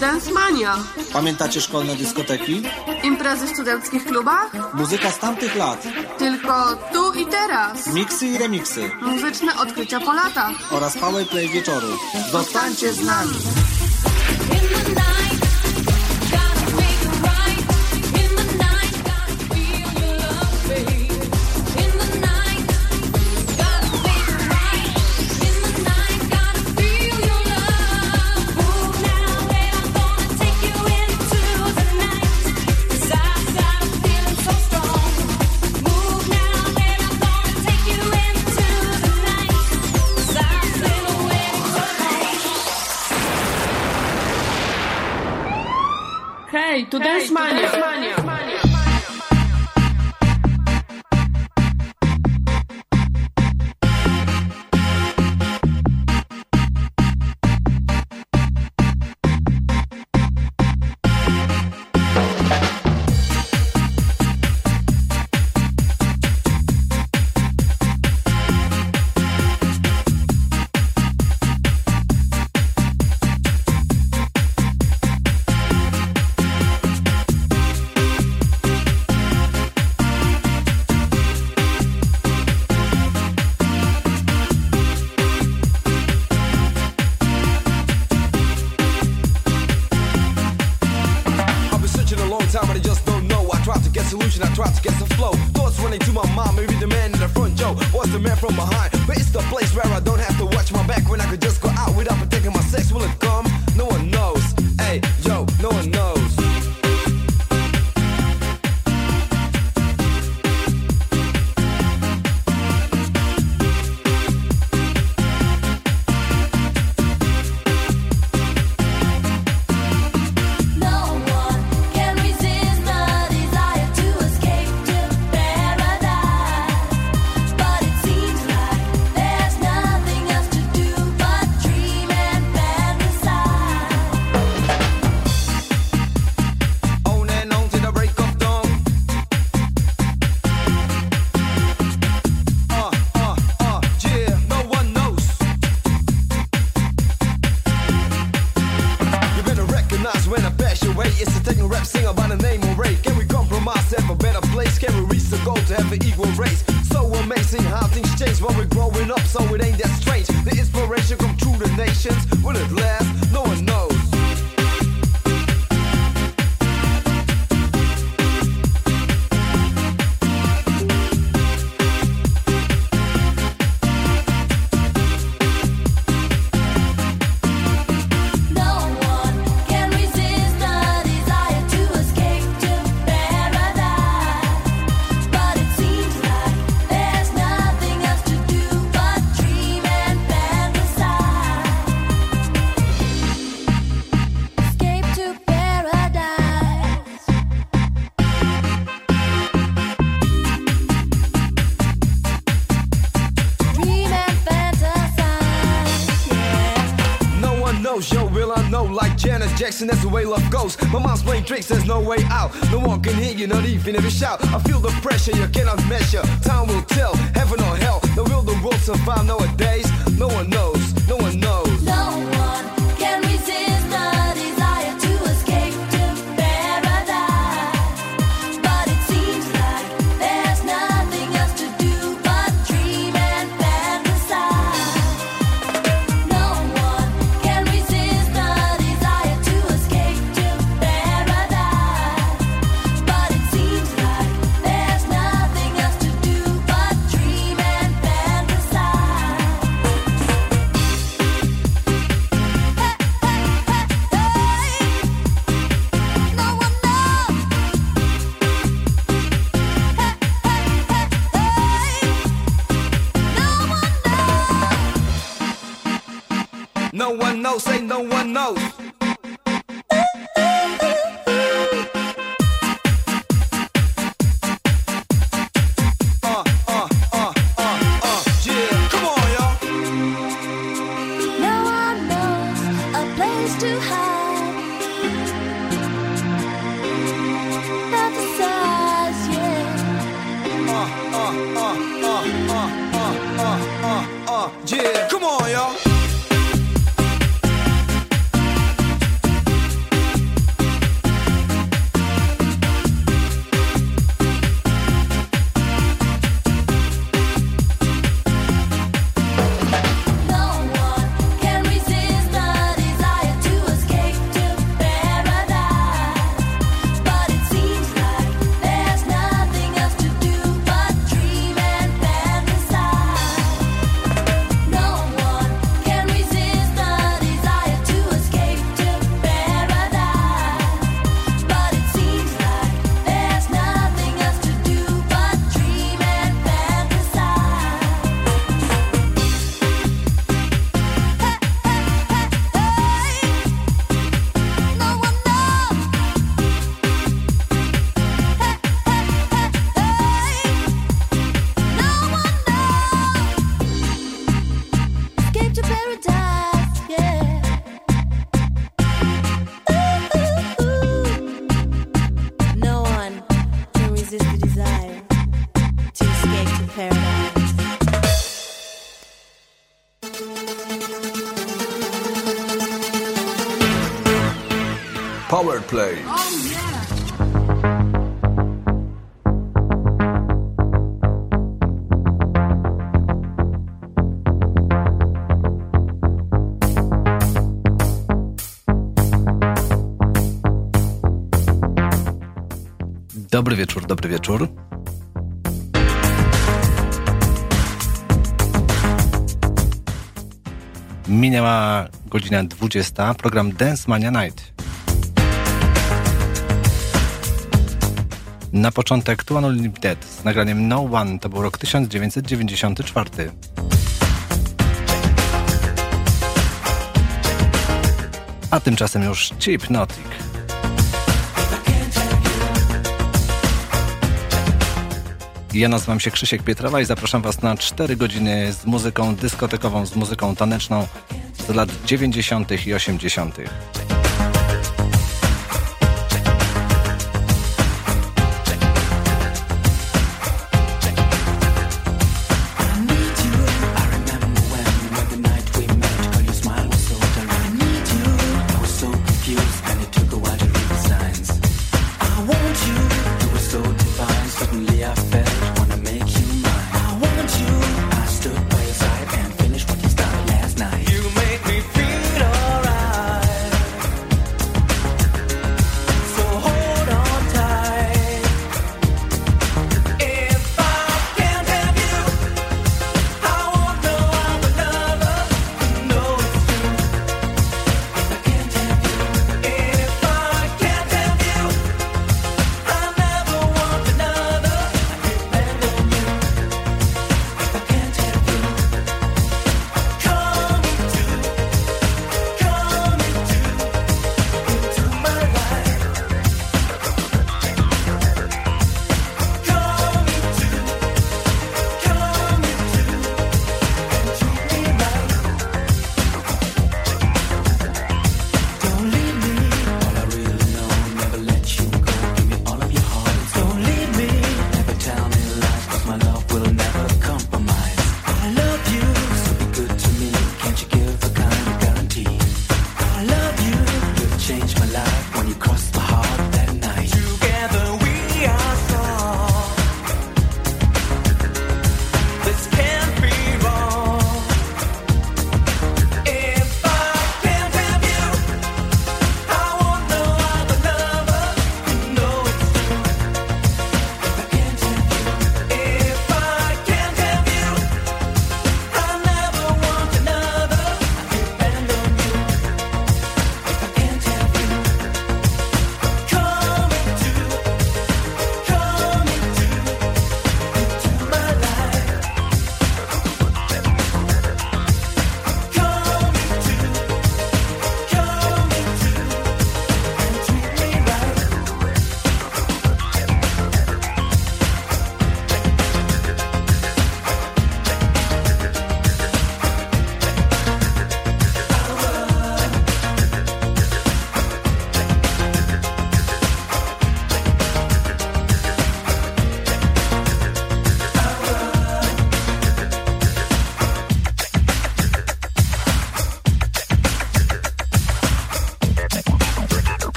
Dance Mania. Pamiętacie szkolne dyskoteki? Imprezy w studenckich klubach? Muzyka z tamtych lat. Tylko tu i teraz. Miksy i remiksy. Muzyczne odkrycia po latach. Oraz powerplay wieczoru. Zostańcie z nami. That's the way love goes. My mom's playing tricks, there's no way out. No one can hear you, not even if you shout. I feel the pressure you cannot measure. Time will tell, heaven or hell. Now will the world survive nowadays? No one knows. Dobry wieczór, dobry wieczór. Minęła godzina 20, program Dance Mania Night. Na początek Two Unlimited z nagraniem No One, to był rok 1994. A tymczasem już Chip Notic. Ja nazywam się Krzysiek Pietrowa i zapraszam Was na 4 godziny z muzyką dyskotekową, z muzyką taneczną z lat 90. i 80.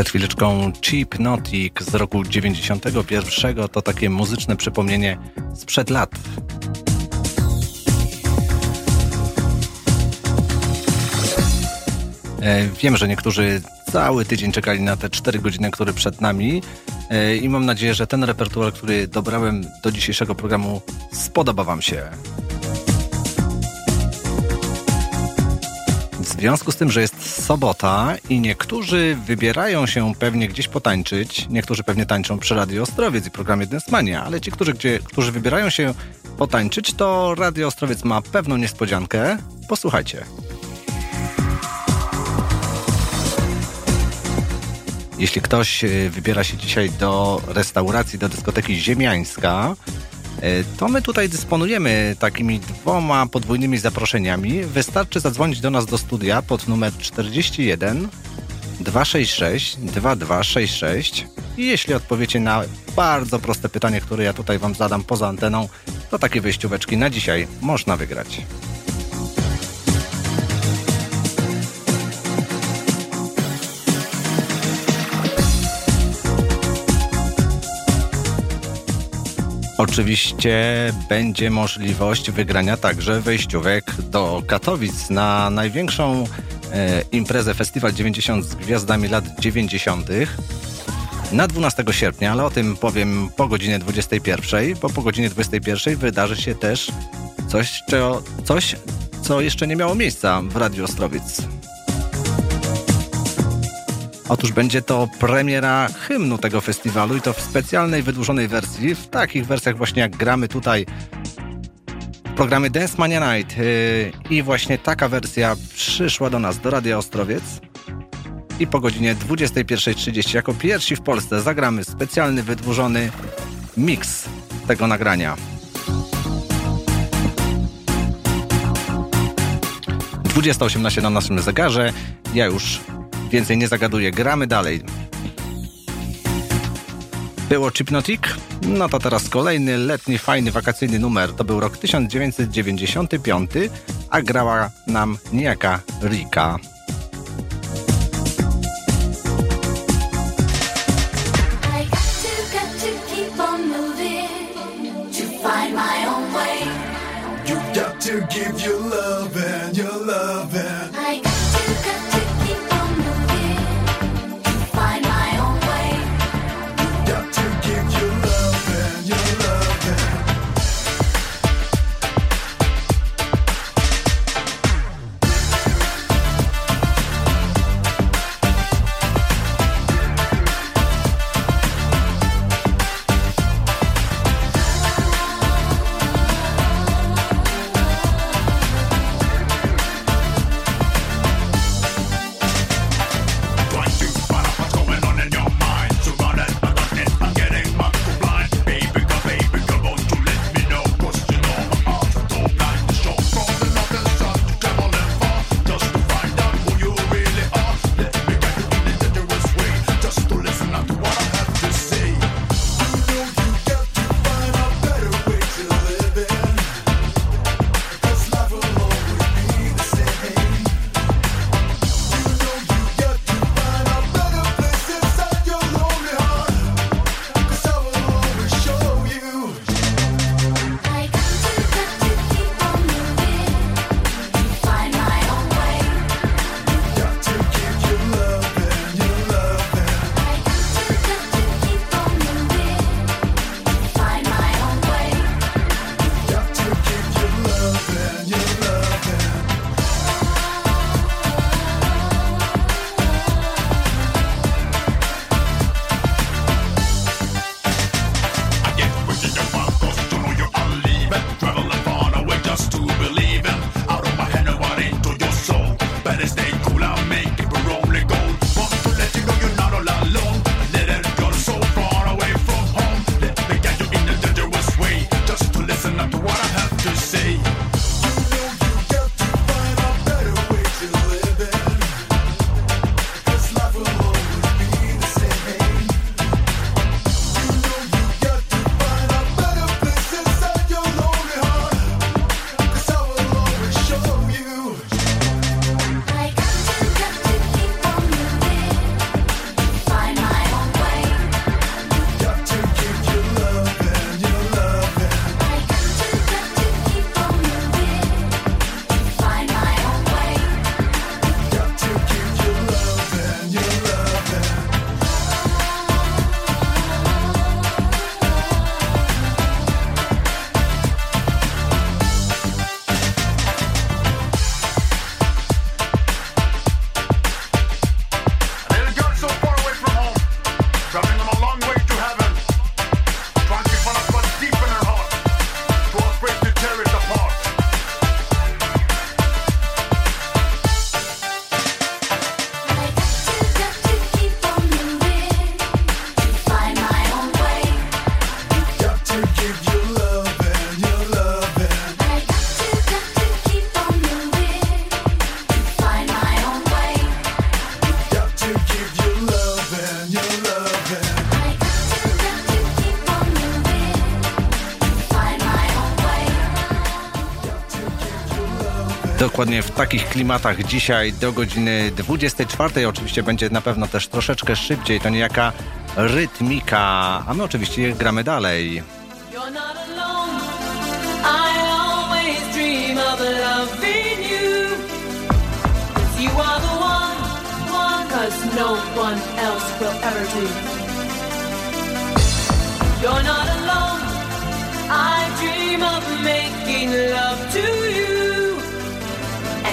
Przed chwileczką Cheapnotic z roku 91 to takie muzyczne przypomnienie sprzed lat. E, Wiem, że niektórzy cały tydzień czekali na te 4 godziny, które przed nami e, i mam nadzieję, że ten repertuar, który dobrałem do dzisiejszego programu spodoba Wam się. W związku z tym, że jest sobota i niektórzy wybierają się pewnie gdzieś potańczyć, niektórzy pewnie tańczą przy Radio Ostrowiec i programie Densmania, ale ci, którzy, gdzie, którzy wybierają się potańczyć, to Radio Ostrowiec ma pewną niespodziankę. Posłuchajcie. Jeśli ktoś e, wybiera się dzisiaj do restauracji, do dyskoteki Ziemiańska, to my tutaj dysponujemy takimi dwoma podwójnymi zaproszeniami. Wystarczy zadzwonić do nas do studia pod numer 41 266 2266 i jeśli odpowiecie na bardzo proste pytanie, które ja tutaj wam zadam poza anteną, to takie wyjścióweczki na dzisiaj można wygrać. Oczywiście będzie możliwość wygrania także wejściówek do Katowic na największą e, imprezę Festiwal 90 z gwiazdami lat 90. Na 12 sierpnia, ale o tym powiem po godzinie 21, bo po godzinie 21 wydarzy się też coś, co, coś, co jeszcze nie miało miejsca w Radiu Ostrowiec. Otóż będzie to premiera hymnu tego festiwalu i to w specjalnej, wydłużonej wersji, w takich wersjach właśnie jak gramy tutaj w programie Dance Mania Night. Yy, I właśnie taka wersja przyszła do nas, do Radia Ostrowiec. I po godzinie 21.30 jako pierwsi w Polsce zagramy specjalny, wydłużony miks tego nagrania. 20.18 na naszym zegarze. Ja już Więcej nie zagaduję, gramy dalej. Było Chipnotic? No to teraz kolejny letni, fajny, wakacyjny numer. To był rok 1995, a grała nam niejaka Rika. I got dokładnie w takich klimatach dzisiaj do godziny 24. Oczywiście będzie na pewno też troszeczkę szybciej, to niejaka rytmika, a my oczywiście gramy dalej. You're not alone. I dream of making love to you.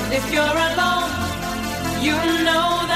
If you're alone, you know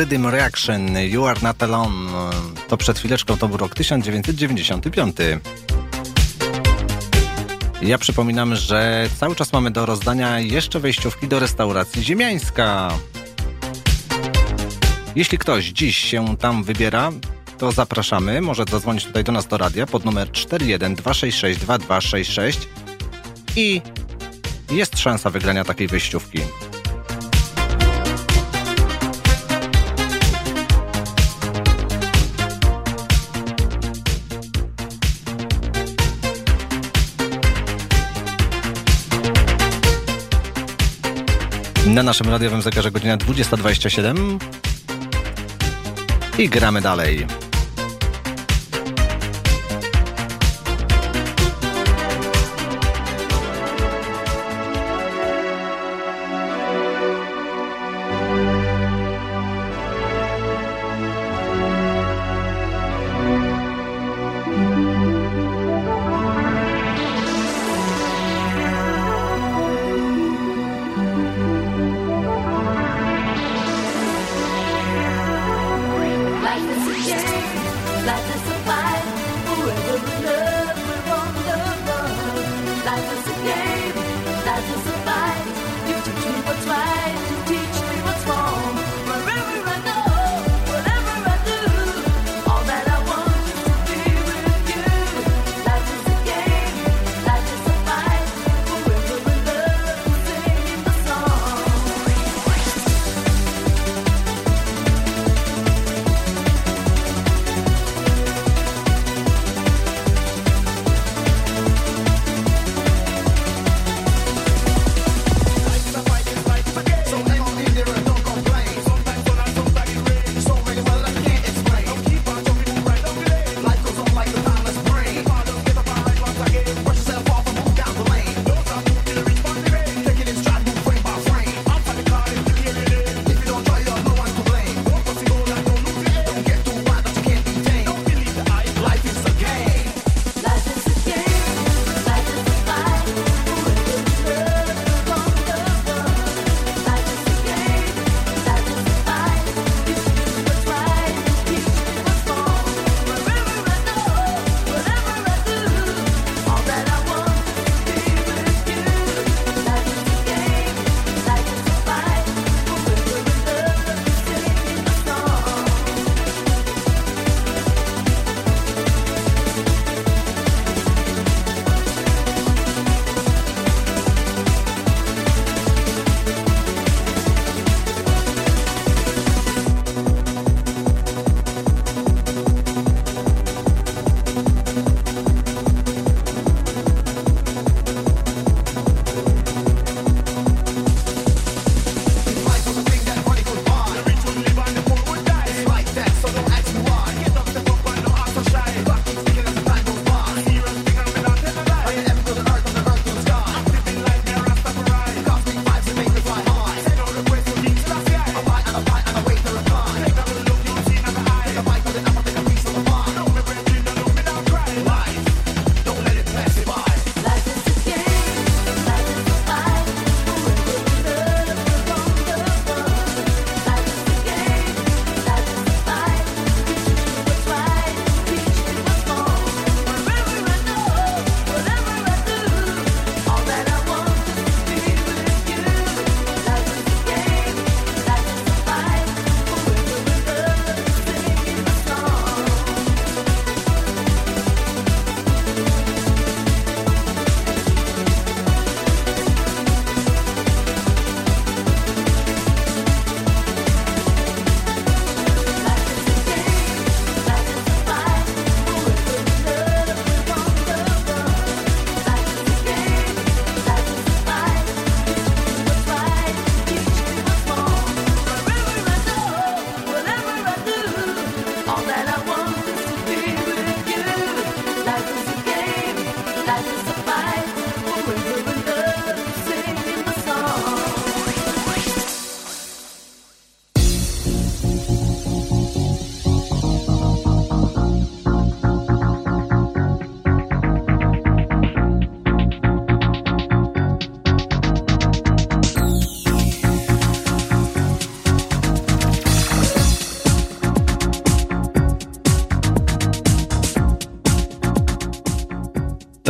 Rhythm Reaction, You Are Not Alone. To przed chwileczką to był rok 1995. Ja przypominam, że cały czas mamy do rozdania jeszcze wejściówki do restauracji Ziemiańska. Jeśli ktoś dziś się tam wybiera, to zapraszamy. Może zadzwonić tutaj do nas do radia pod numer 41 i jest szansa wygrania takiej wejściówki. naszym radiowym zegarze godzina 20.27 i gramy dalej.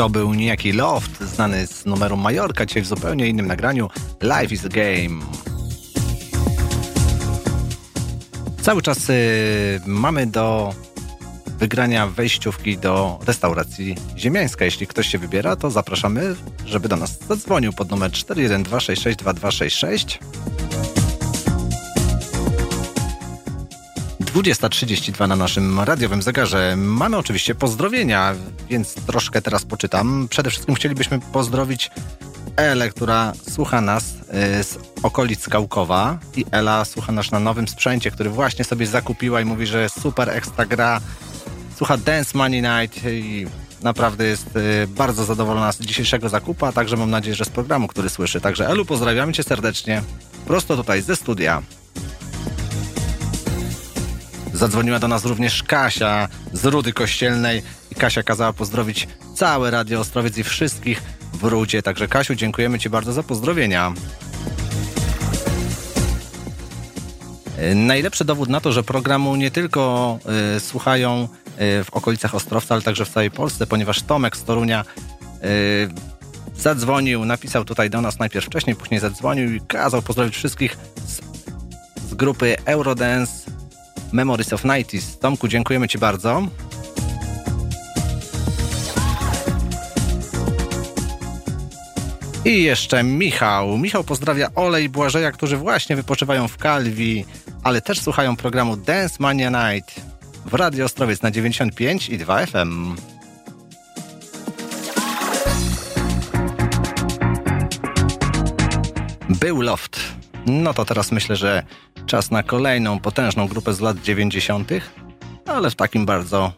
To był niejaki Loft, znany z numeru Majorka, dzisiaj w zupełnie innym nagraniu. Life is a game. Cały czas y, mamy do wygrania wejściówki do restauracji Ziemiańska. Jeśli ktoś się wybiera, to zapraszamy, żeby do nas zadzwonił pod numer 412662266. 20.32 na naszym radiowym zegarze. Mamy oczywiście pozdrowienia, więc troszkę teraz poczytam. Przede wszystkim chcielibyśmy pozdrowić Elę, która słucha nas y, z okolic Skałkowa i Ela słucha nas na nowym sprzęcie, który właśnie sobie zakupiła i mówi, że super ekstra gra. Słucha Dance Money Night i naprawdę jest y, bardzo zadowolona z dzisiejszego zakupu, a także mam nadzieję, że z programu, który słyszy. Także Elu, pozdrawiamy Cię serdecznie. Prosto tutaj ze studia. Zadzwoniła do nas również Kasia z Rudy Kościelnej i Kasia kazała pozdrowić całe Radio Ostrowiec i wszystkich w Rudzie. Także Kasiu, dziękujemy Ci bardzo za pozdrowienia. Najlepszy dowód na to, że programu nie tylko y, słuchają y, w okolicach Ostrowca, ale także w całej Polsce, ponieważ Tomek z Torunia y, zadzwonił, napisał tutaj do nas najpierw wcześniej, później zadzwonił i kazał pozdrowić wszystkich z, z grupy Eurodance Memories of 90s. Tomku, dziękujemy Ci bardzo. I jeszcze Michał. Michał pozdrawia Ole i Błażeja, którzy właśnie wypoczywają w Kalwi, ale też słuchają programu Dance Mania Night w Radio Ostrowiec na 95 i 2 FM. Był Loft. No to teraz myślę, że czas na kolejną potężną grupę z lat 90., ale w takim bardzo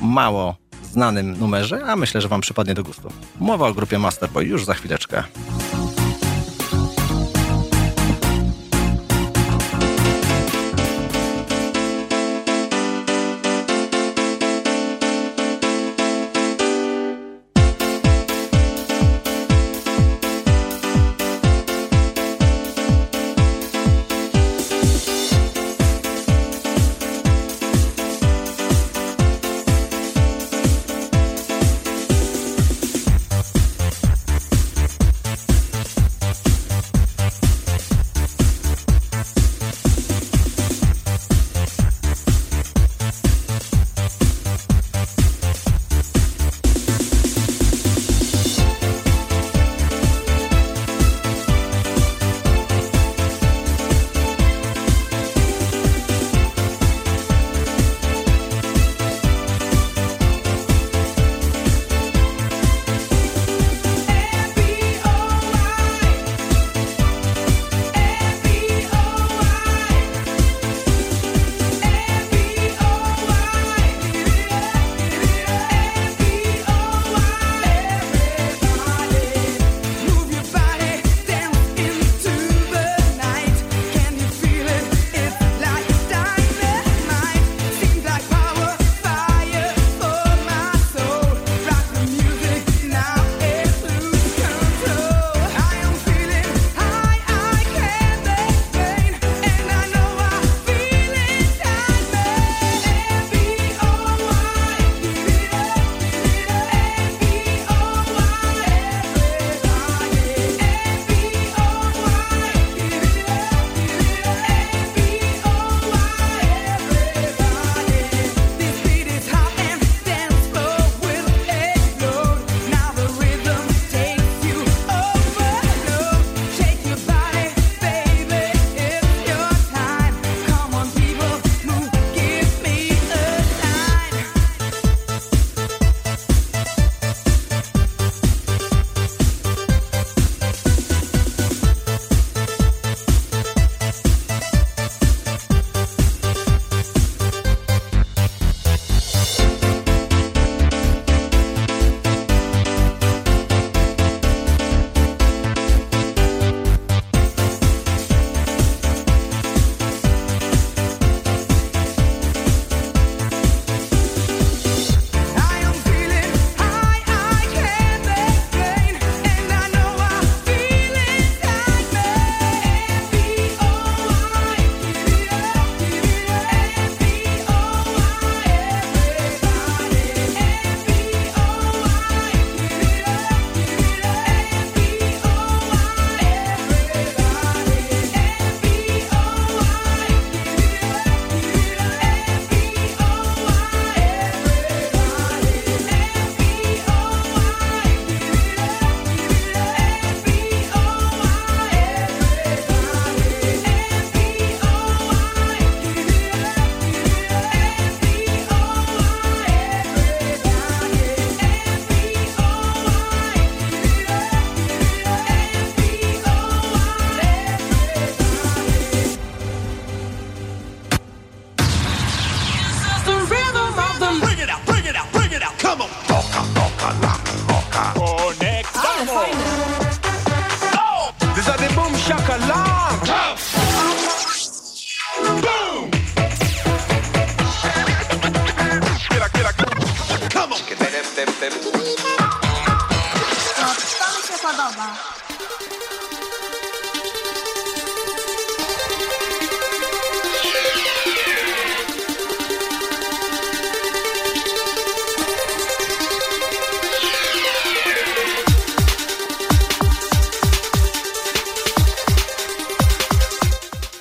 mało znanym numerze, a myślę, że Wam przypadnie do gustu. Mowa o grupie Masterboy już za chwileczkę.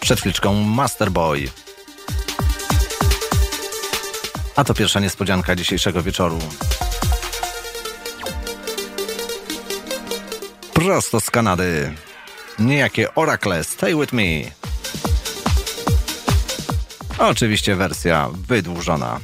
Przed chwileczką Masterboy. A to pierwsza niespodzianka dzisiejszego wieczoru. Prosto z Kanady. Niejakie Oracle Stay With Me. Oczywiście wersja wydłużona.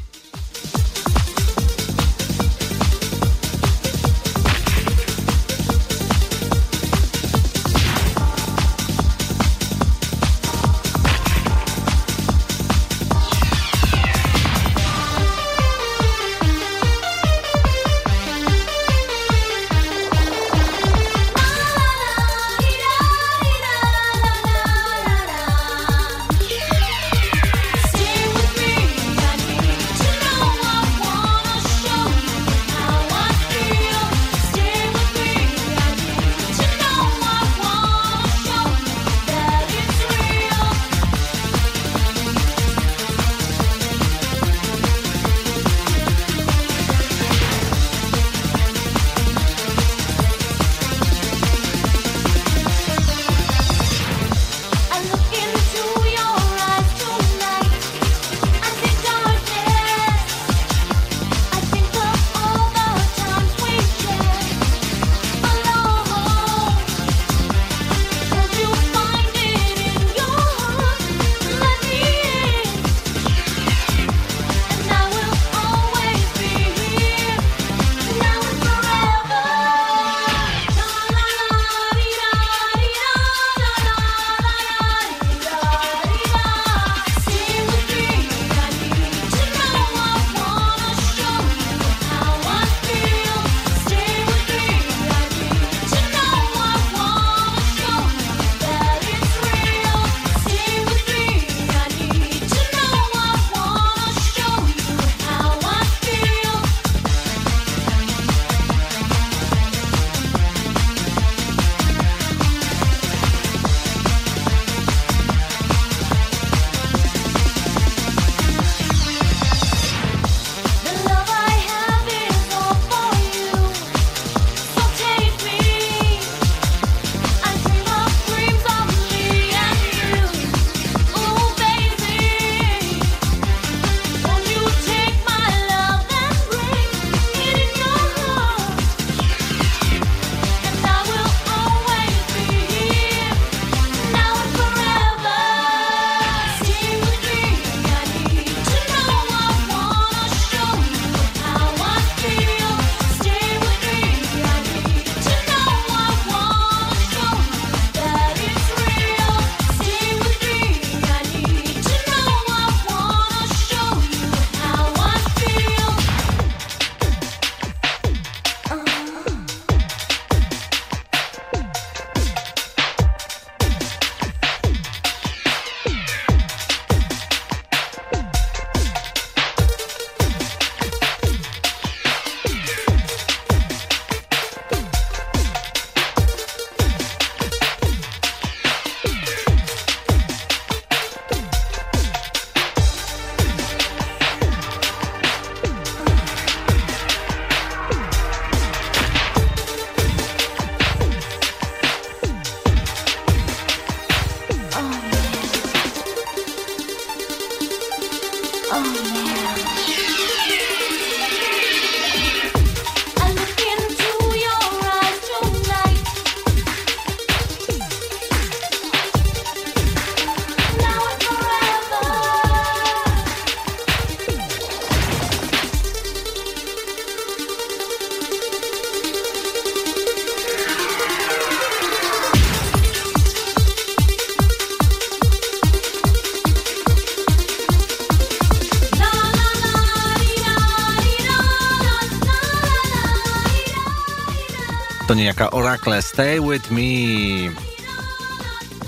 jaka Oracle Stay With Me.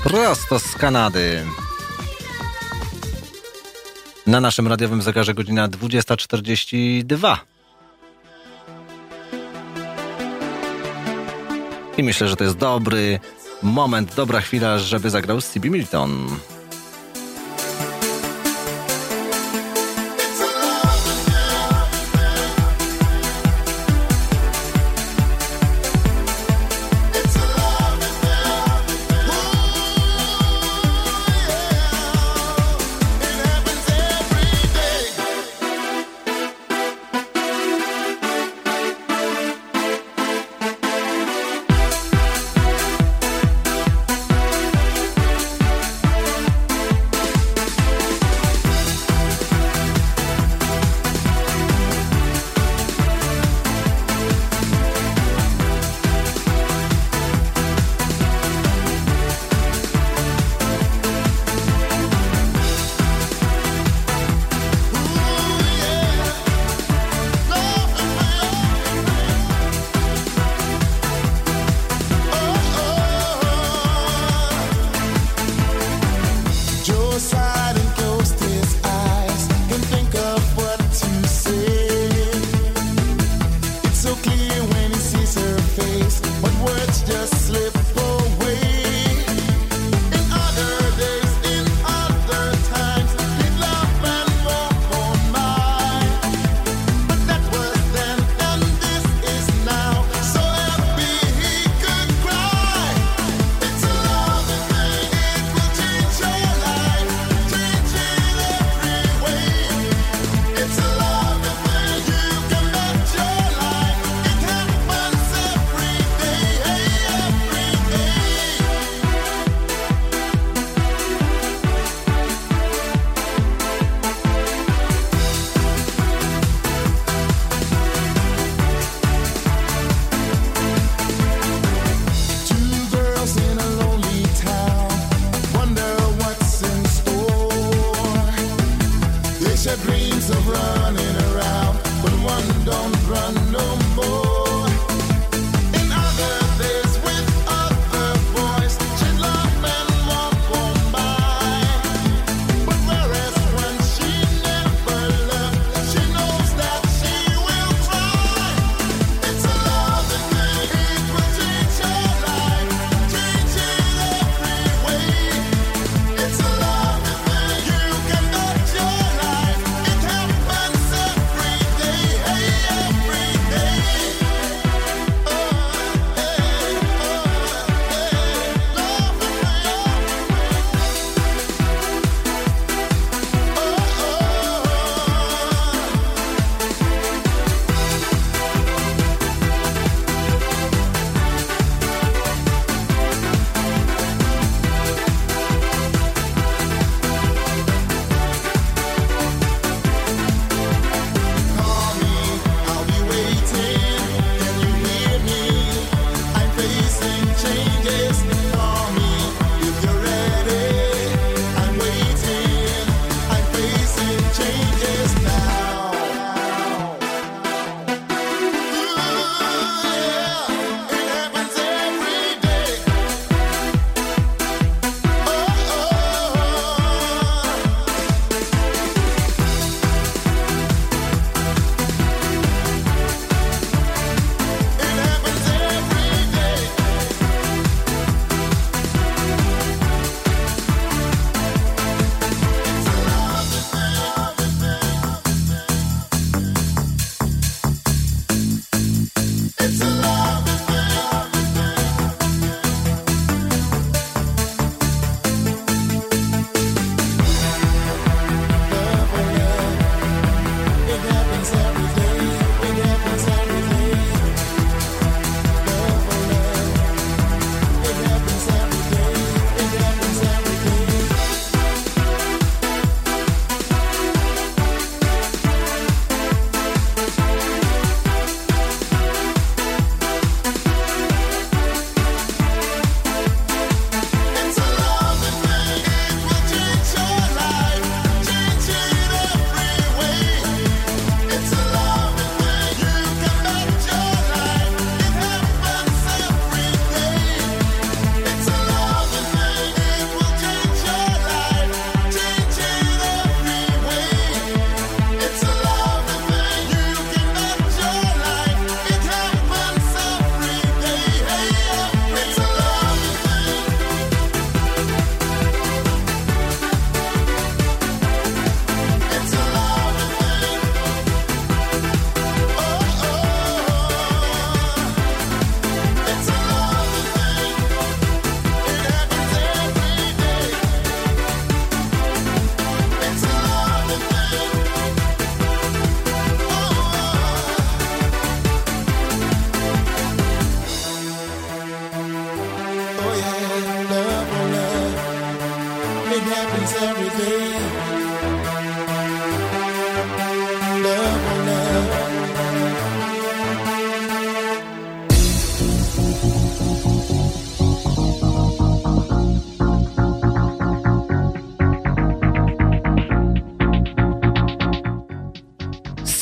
Prosto z Kanady. Na naszym radiowym zegarze godzina 20.42. I myślę, że to jest dobry moment, dobra chwila, żeby zagrał Stevie Milton.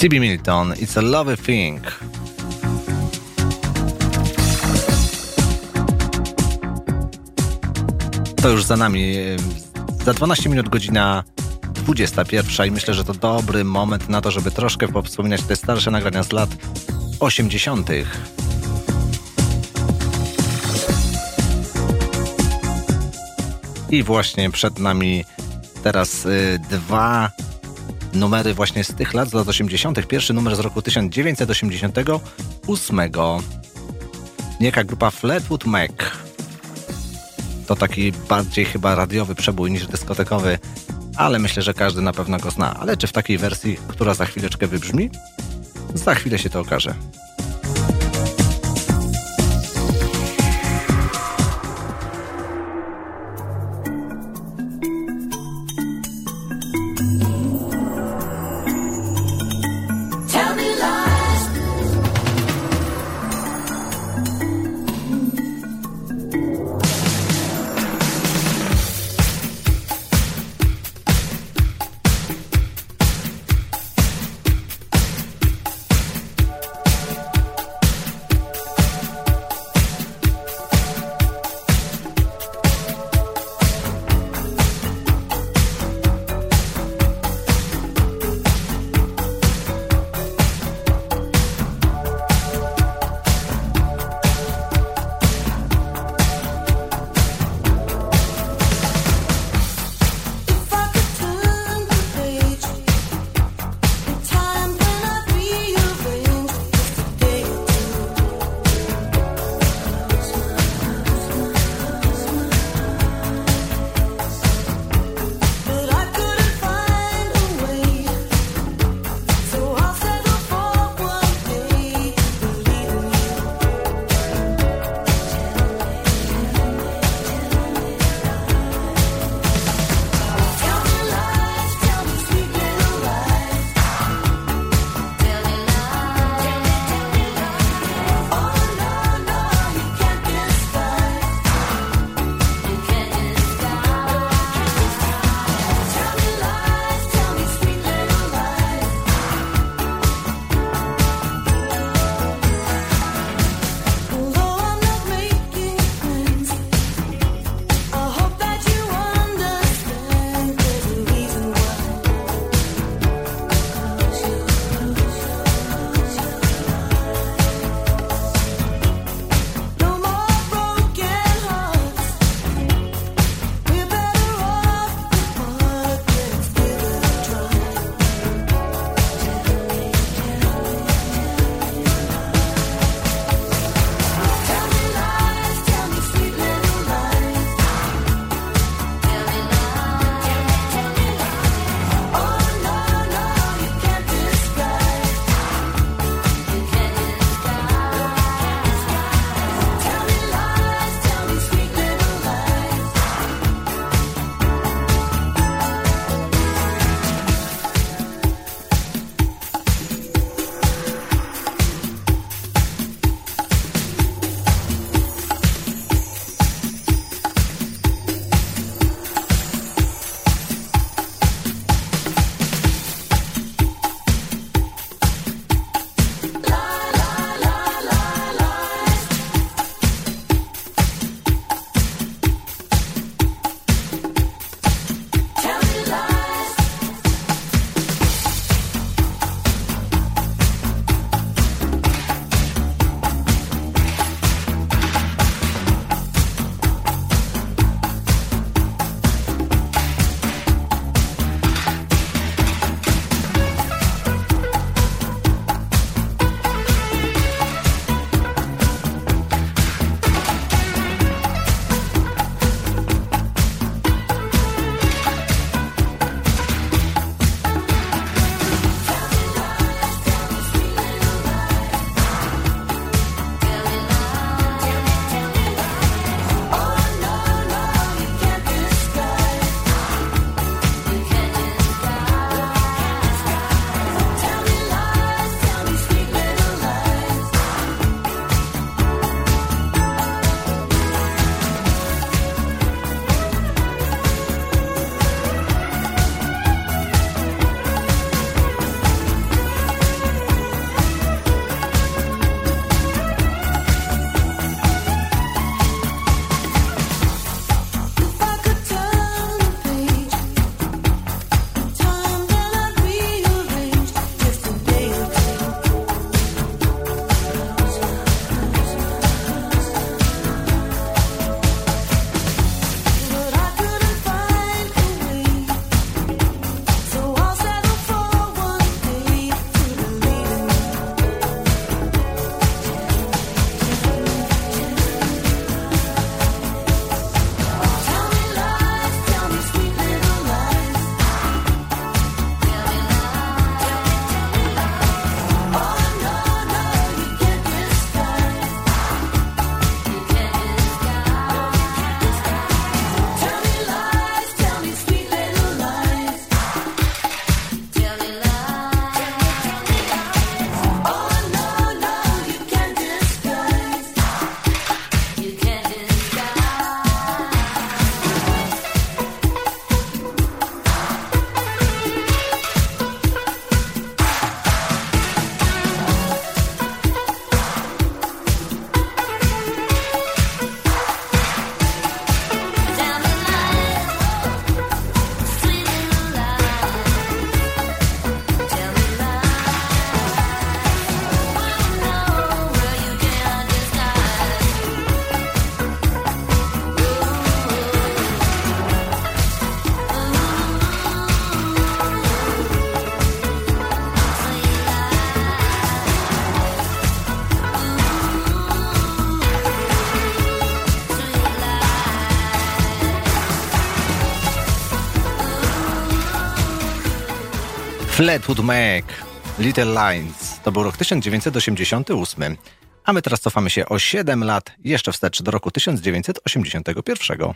CB Milton, It's a Lovely Thing. To już za nami. Za 12 minut godzina 21 i myślę, że to dobry moment na to, żeby troszkę wspominać te starsze nagrania z lat 80. I właśnie przed nami teraz y, dwa numery właśnie z tych lat, z lat 80. Pierwszy numer z roku 1988. Niejaka grupa Fleetwood Mac. To taki bardziej chyba radiowy przebój niż dyskotekowy, ale myślę, że każdy na pewno go zna. Ale czy w takiej wersji, która za chwileczkę wybrzmi? Za chwilę się to okaże. Fleetwood Mac, Little Lines. To był rok 1988. A my teraz cofamy się o 7 lat jeszcze wstecz do roku 1981.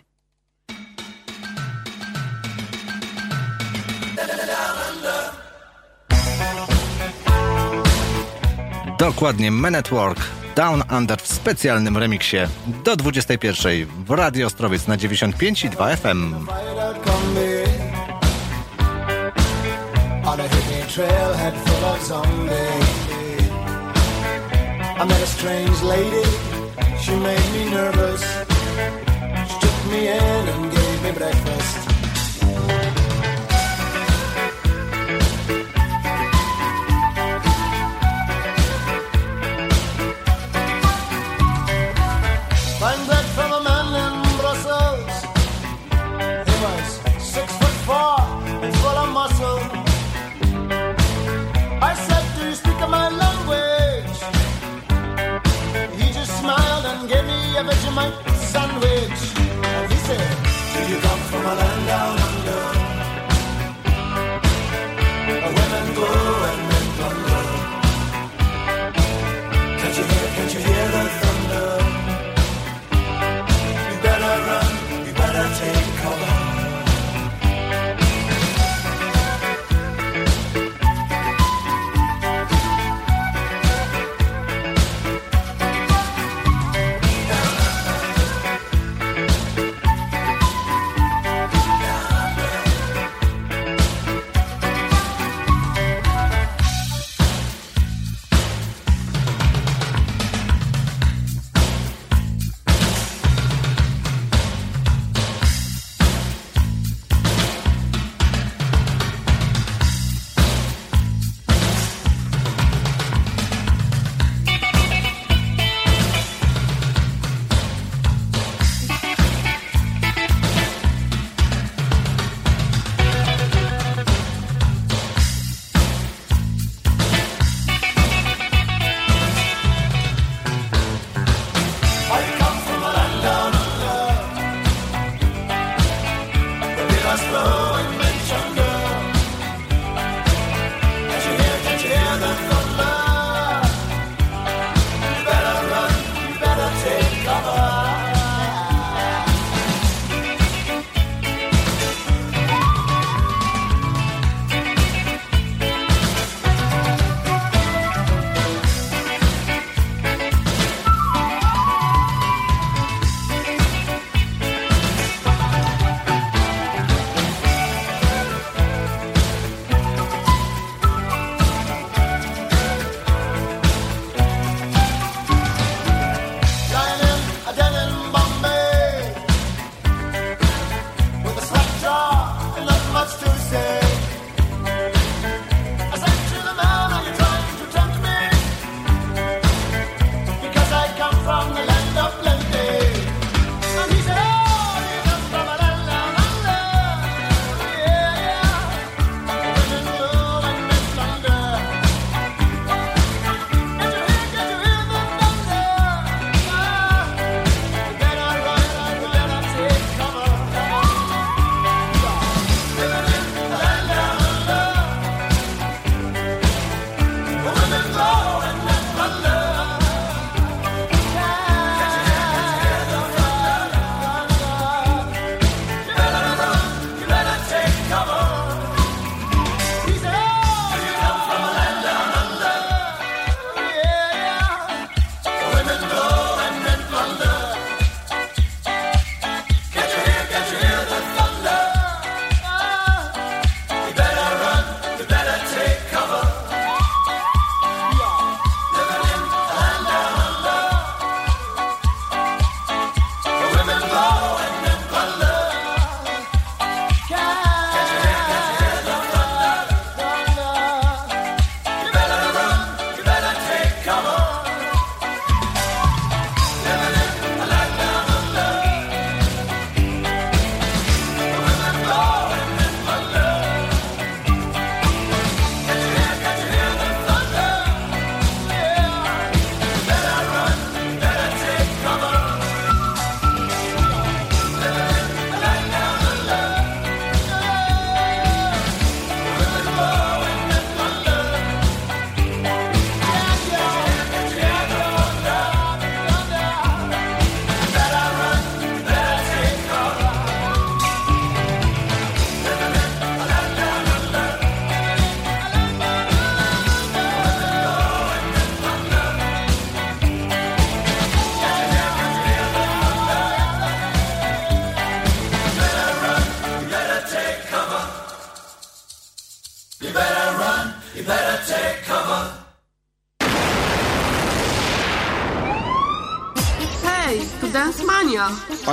Dokładnie Men at Work Down Under w specjalnym remiksie do 21 w Radio Ostrowiec na 95 i 2 FM. Trailhead full of zombies. I met a strange lady, she made me nervous. She took me in and gave me breakfast.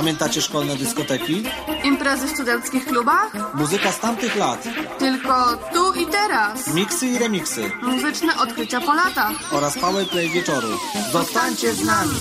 Pamiętacie szkolne dyskoteki? Imprezy w studenckich klubach? Muzyka z tamtych lat. Tylko tu i teraz. Miksy i remiksy. Muzyczne odkrycia po latach. Oraz powerplay wieczoru. Zostańcie z nami!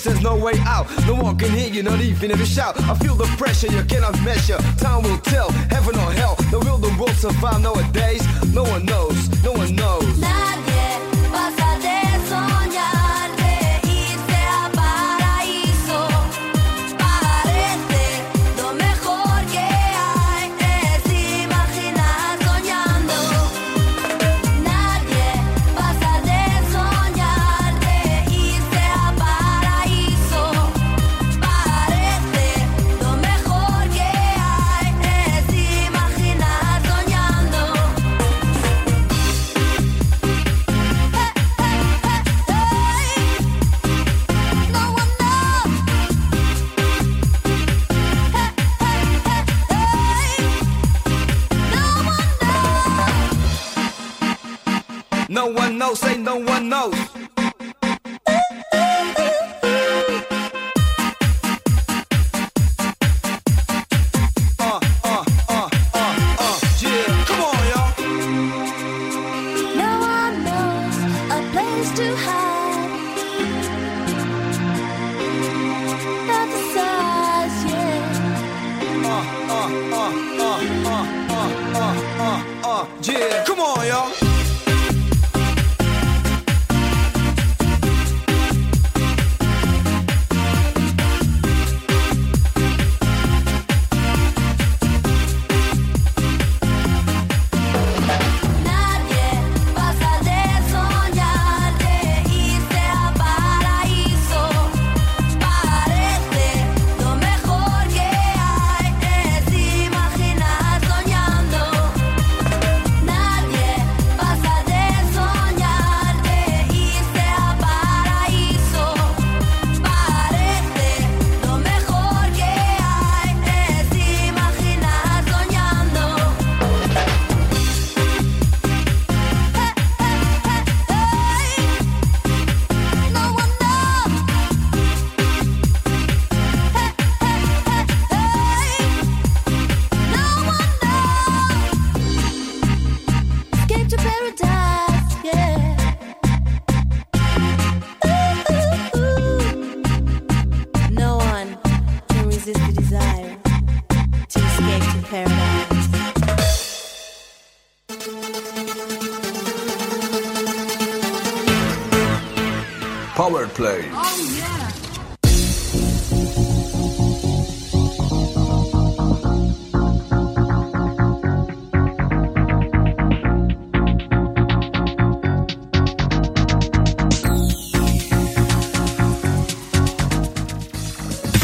there's no way out. No one can hear you, not even if you shout. I feel the pressure you cannot measure. Time will tell, heaven or hell. The will the world survive nowadays? No one knows, no one knows. Not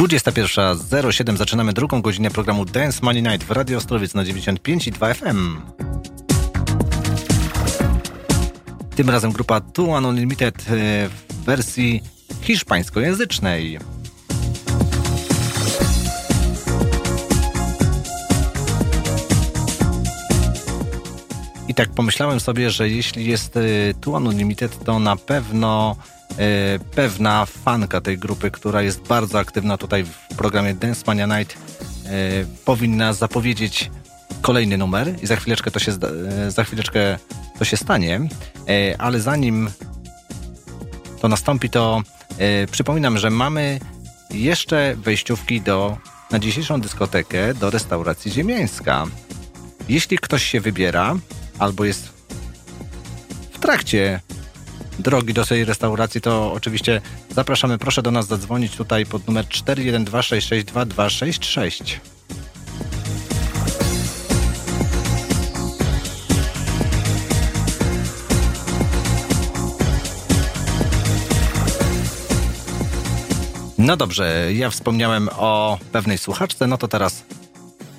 21.07 zaczynamy drugą godzinę programu Dance Money Night w Radio Ostrowiec na 95 i 2 FM. Tym razem grupa Two Unlimited e, w wersji hiszpańskojęzycznej. I tak pomyślałem sobie, że jeśli jest e, Two Unlimited, to na pewno pewna fanka tej grupy, która jest bardzo aktywna tutaj w programie Dance Mania Night, e, powinna zapowiedzieć kolejny numer i za chwileczkę to się, e, za chwileczkę to się stanie, E, ale zanim to nastąpi, to e, przypominam, że mamy jeszcze wejściówki do, na dzisiejszą dyskotekę do restauracji Ziemiańska. Jeśli ktoś się wybiera albo jest w trakcie drogi do tej restauracji, to oczywiście zapraszamy. Proszę do nas zadzwonić tutaj pod numer 412662266. No dobrze, ja wspomniałem o pewnej słuchaczce, no to teraz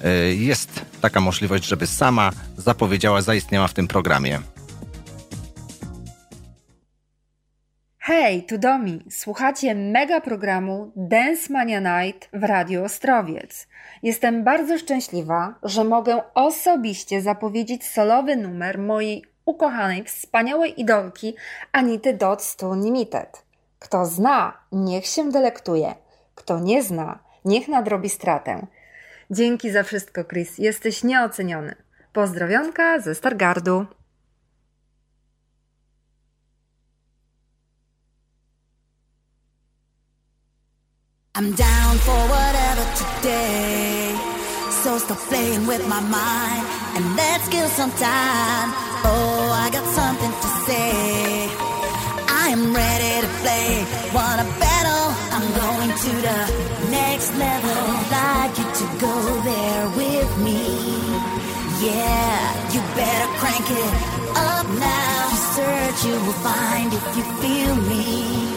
y, jest taka możliwość, żeby sama zapowiedziała, zaistniała w tym programie. Hej, tu Domi. Słuchacie mega programu Dance Mania Night w Radio Ostrowiec. Jestem bardzo szczęśliwa, że mogę osobiście zapowiedzieć solowy numer mojej ukochanej, wspaniałej idolki Anity Dots to Unlimited. Kto zna, niech się delektuje. Kto nie zna, niech nadrobi stratę. Dzięki za wszystko, Chris. Jesteś nieoceniony. Pozdrowionka ze Stargardu. I'm down for whatever today. So stop playing with my mind and let's kill some time. Oh, I got something to say. I am ready to play. Wanna battle? I'm going to the next level. I'd Like you to go there with me. Yeah, you better crank it up now. You search, you will find if you feel me.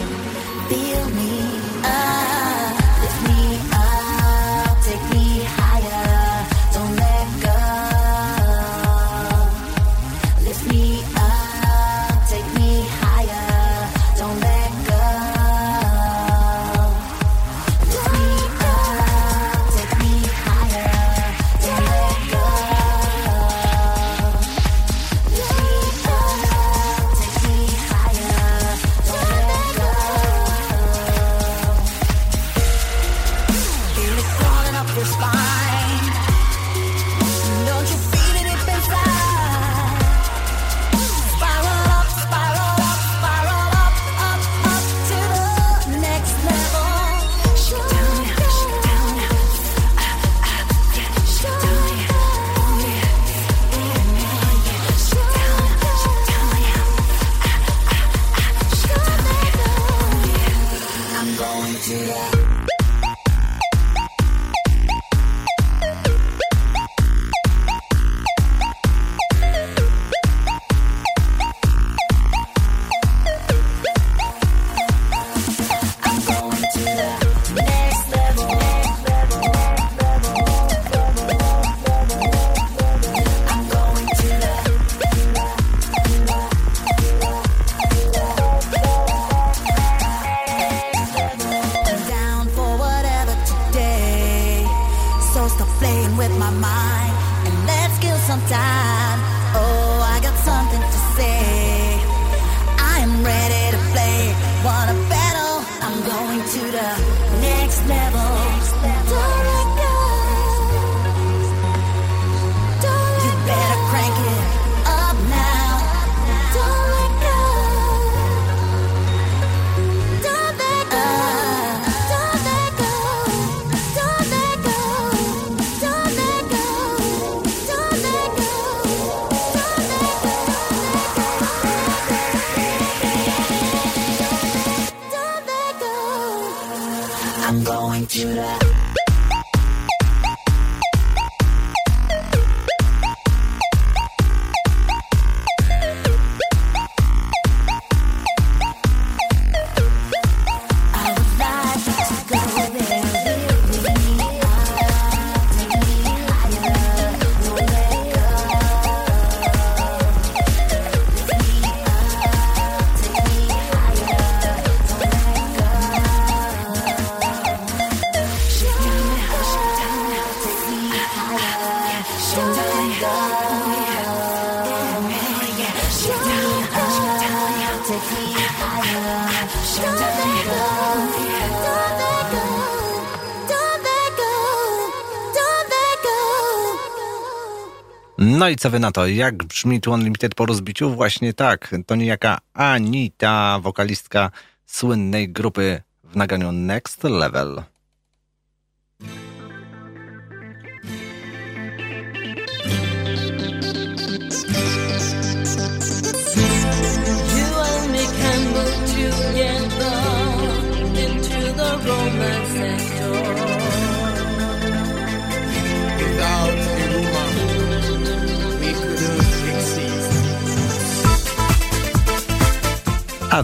i co wy na to? Jak brzmi tu Unlimited po rozbiciu? Właśnie tak. To niejaka Anita, wokalistka słynnej grupy w nagraniu Next Level.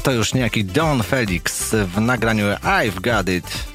to już niejaki Don Felix w nagraniu I've Got It.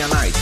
Bohemian Night.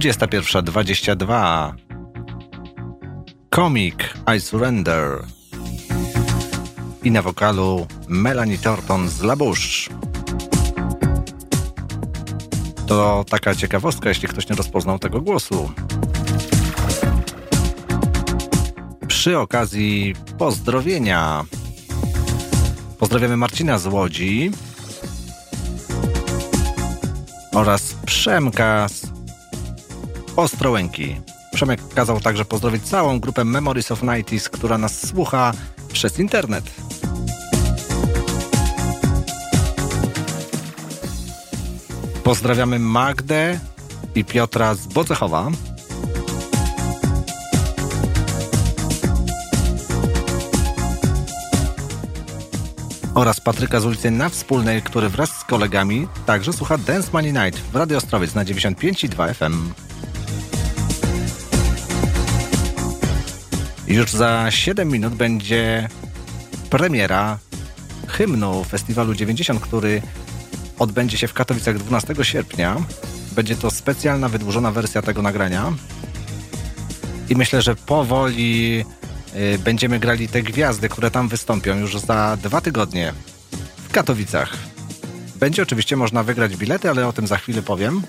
21.22 Komik I Surrender i na wokalu Melanie Thornton z Labusz. To taka ciekawostka, jeśli ktoś nie rozpoznał tego głosu. Przy okazji pozdrowienia. Pozdrawiamy Marcina z Łodzi oraz Przemka z Ostrołęki. Przemek kazał także pozdrowić całą grupę Memories of Nighties, która nas słucha przez internet. Pozdrawiamy Magdę i Piotra z Bocechowa. Oraz Patryka z ulicy Na Wspólnej, który wraz z kolegami także słucha Dance Money Night w Radio Ostrowiec na 95,2 FM. Już za 7 minut będzie premiera hymnu Festiwalu 90, który odbędzie się w Katowicach 12 sierpnia. Będzie to specjalna, wydłużona wersja tego nagrania. I myślę, że powoli y, będziemy grali te gwiazdy, które tam wystąpią już za dwa tygodnie w Katowicach. Będzie oczywiście można wygrać bilety, ale o tym za chwilę powiem.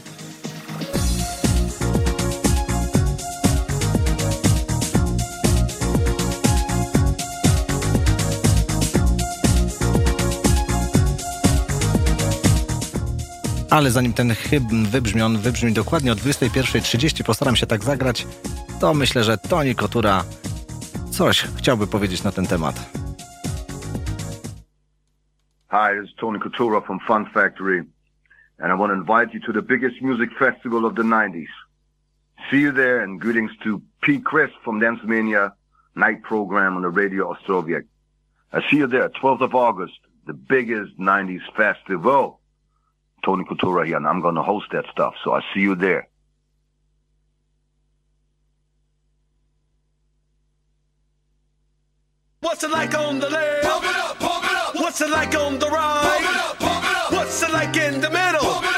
Ale zanim ten hymn wybrzmi, on wybrzmi dokładnie o 21.30, postaram się tak zagrać, to myślę, że Toni Kotura coś chciałby powiedzieć na ten temat. Hi, this is Tony Coutura from Fun Factory, and I want to invite you to the biggest music festival of the 90s. See you there, and greetings to P. Chris from Dance Mania night program on the Radio Ostroviec. I see you there, 12th of August, the biggest 90s festival. Tony Coutura here, and I'm going to host that stuff, so I see you there. What's it like on the left? Pump it up, pump it up. What's it like on the right? Pump it up, pump it up. What's it like in the middle?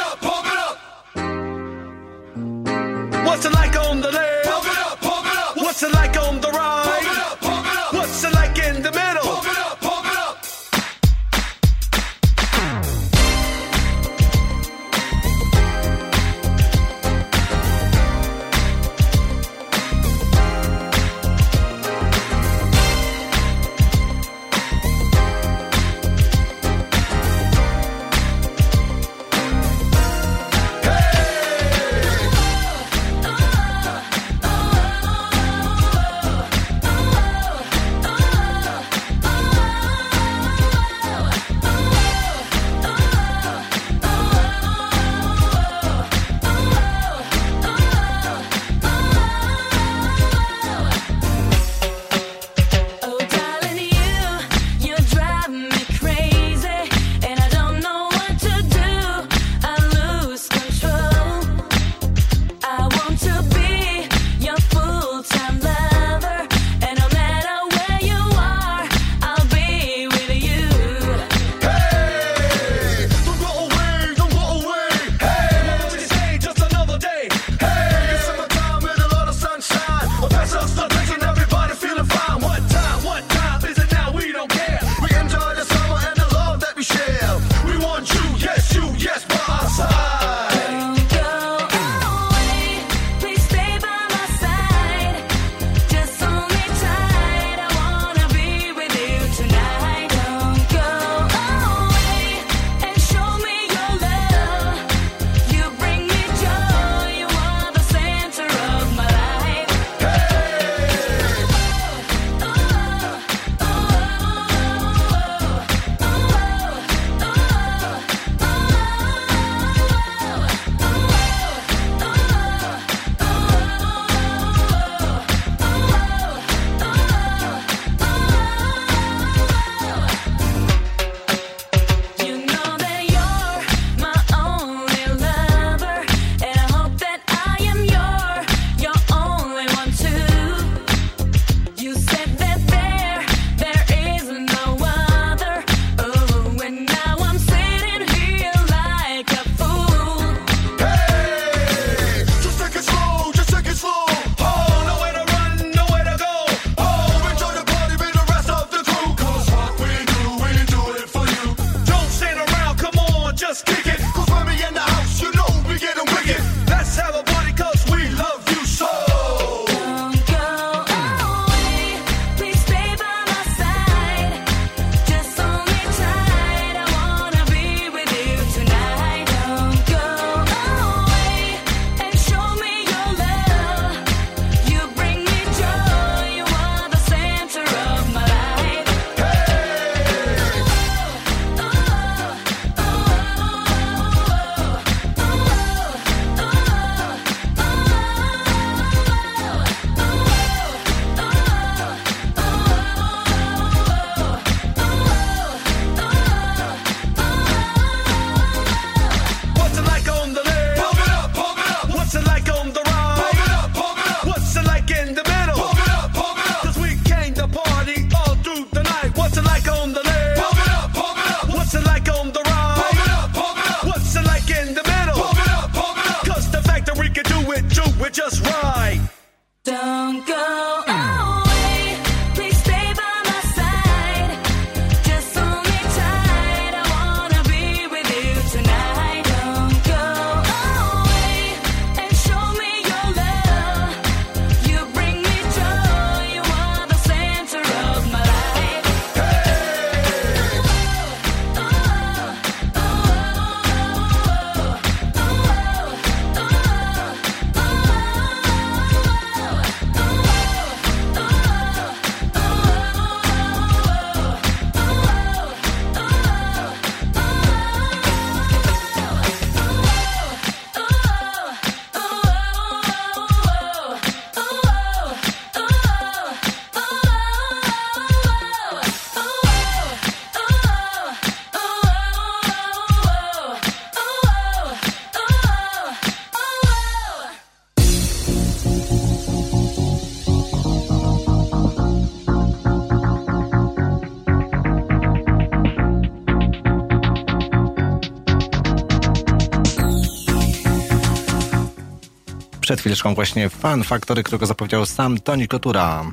Chwileczką właśnie Fan Factory, którego zapowiedział sam Toni Kotura.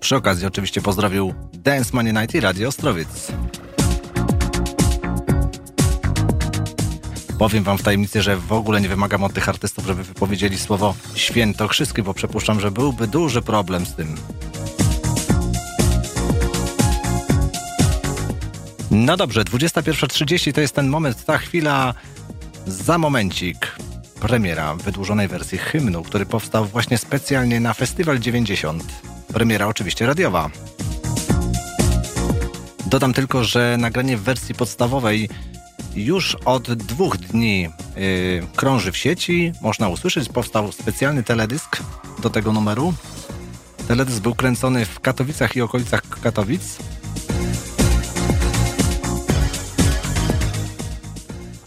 Przy okazji oczywiście pozdrowił Dance Money Night i Radio Ostrowiec. Powiem wam w tajemnicy, że w ogóle nie wymagam od tych artystów, żeby wypowiedzieli słowo świętokrzyskie, bo przypuszczam, że byłby duży problem z tym. No dobrze, 21.30 to jest ten moment, ta chwila za momencik. Premiera wydłużonej wersji hymnu, który powstał właśnie specjalnie na Festiwal 90. Premiera oczywiście radiowa. Dodam tylko, że nagranie w wersji podstawowej już od dwóch dni yy, krąży w sieci. Można usłyszeć, powstał specjalny teledysk do tego numeru. Teledysk był kręcony w Katowicach i okolicach Katowic.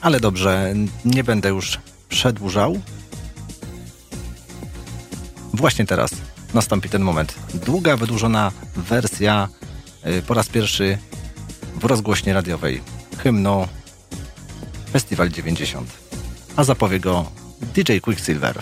Ale dobrze, nie będę już przedłużał. Właśnie teraz nastąpi ten moment. Długa, wydłużona wersja y, po raz pierwszy w rozgłośni radiowej hymnu Festiwal 90. A zapowie go DJ Quicksilver.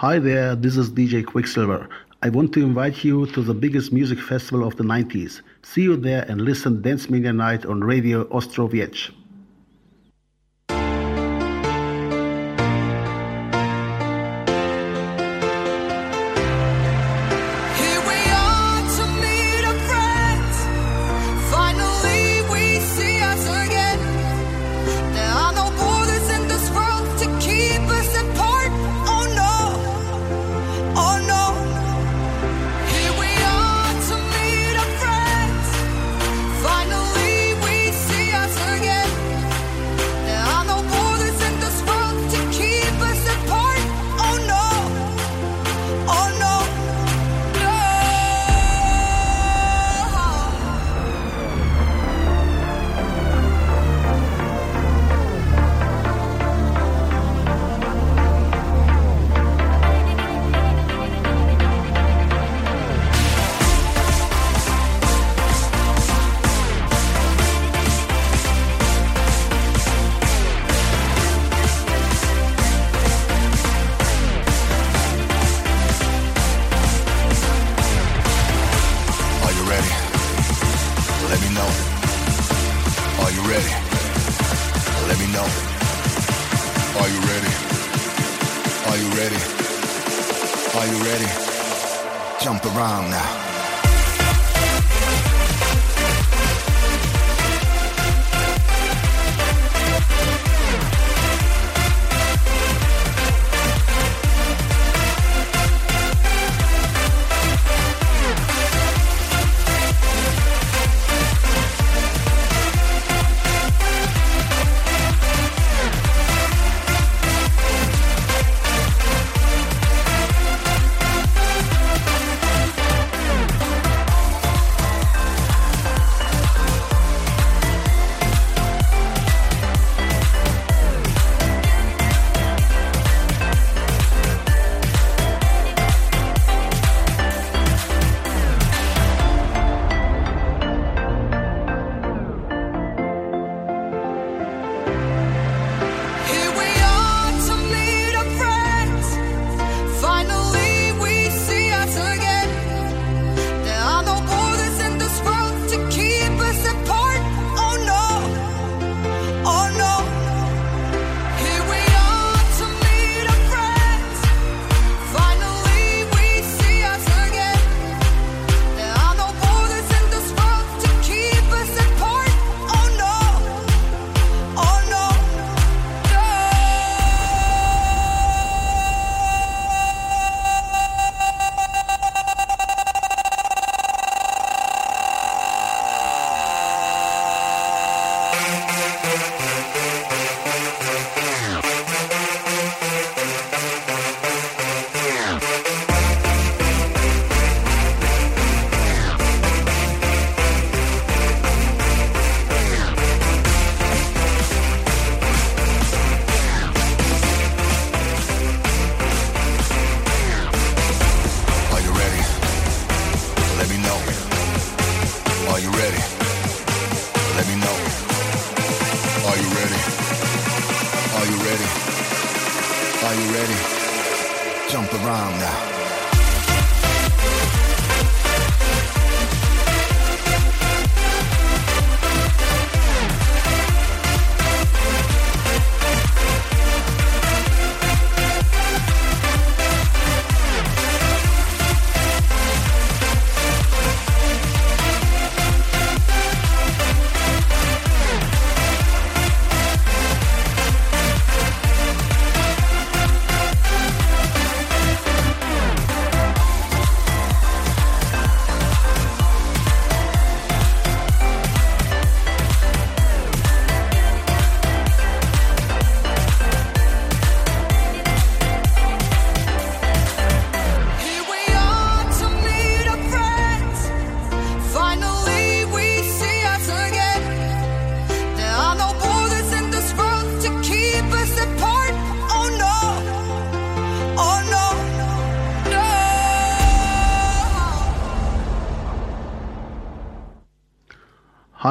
Hi there, this is DJ Quicksilver. I want to invite you to the biggest music festival of the 90s. See you there and listen Dance Media Night on Radio Ostrowiec.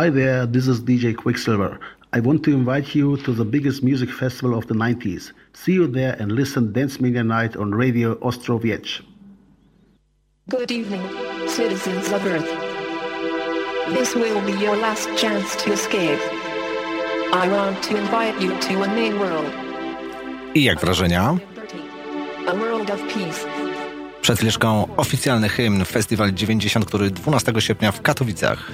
Hi there, this is DJ Quicksilver. I want to invite you to the biggest music festival of the 90s. See you there and listen Dance Media Night on Radio Ostrowiec. Good evening, citizens of Earth. This will be your last chance to escape. I want to invite you to a new world, I jak wrażenia? a world of peace. Przed chwileczką oficjalny hymn Festiwal 90, który 12 sierpnia w Katowicach.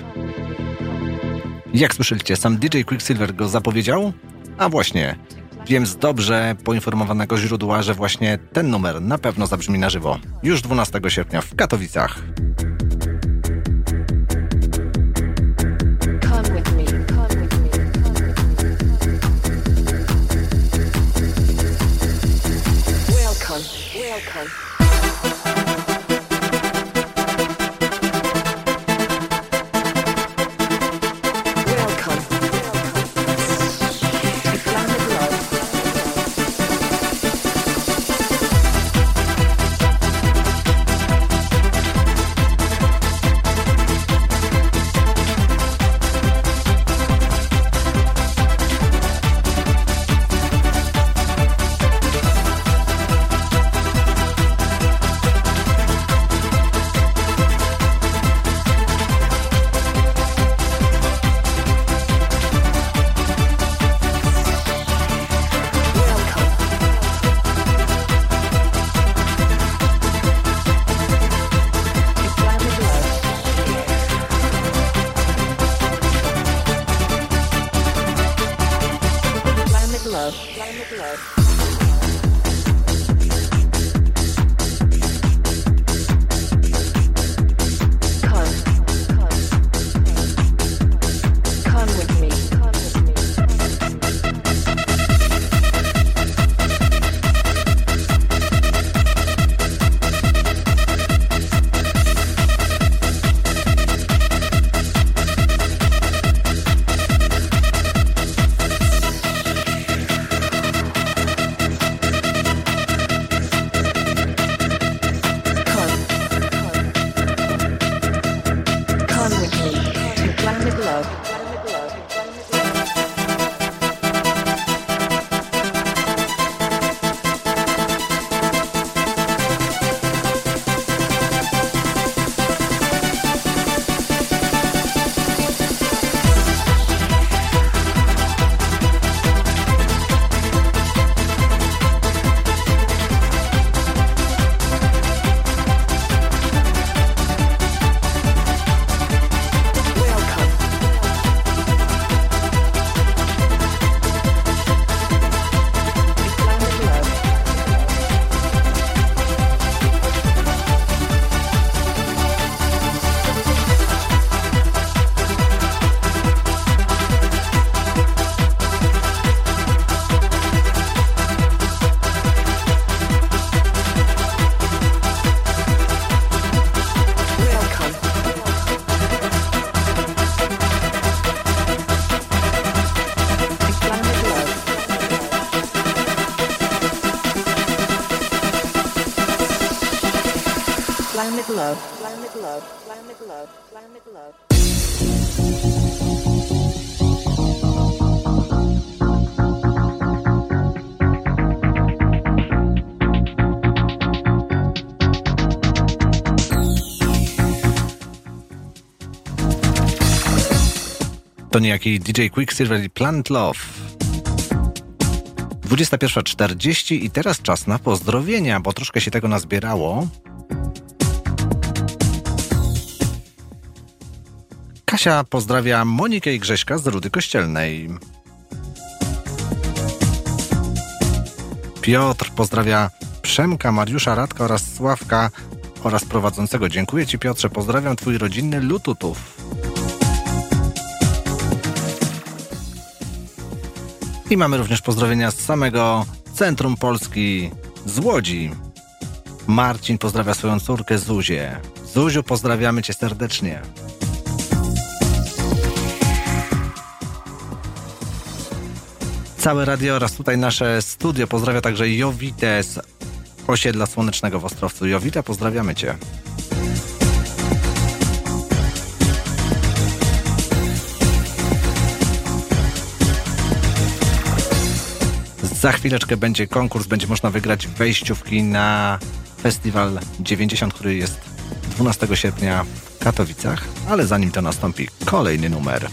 Jak słyszeliście, sam DJ Quicksilver go zapowiedział? A właśnie, wiem z dobrze poinformowanego źródła, że właśnie ten numer na pewno zabrzmi na żywo. Już 12 sierpnia w Katowicach. To niejaki DJ Quicksilver i Planet Love. 21.40 i teraz czas na pozdrowienia, bo troszkę się tego nazbierało. Kasia pozdrawia Monikę i Grześka z Rudy Kościelnej. Piotr pozdrawia Przemka, Mariusza, Radka oraz Sławka oraz prowadzącego. Dziękuję Ci Piotrze, pozdrawiam Twój rodzinny Lututów. I mamy również pozdrowienia z samego centrum Polski z Łodzi. Marcin pozdrawia swoją córkę Zuzię. Zuziu, pozdrawiamy Cię serdecznie. Całe radio oraz tutaj nasze studio pozdrawia także Jowitę z osiedla Słonecznego w Ostrowcu. Jowita, pozdrawiamy Cię. Za chwileczkę będzie konkurs, będzie można wygrać wejściówki na festiwal 90, który jest 12 sierpnia w Katowicach, ale zanim to nastąpi kolejny numer.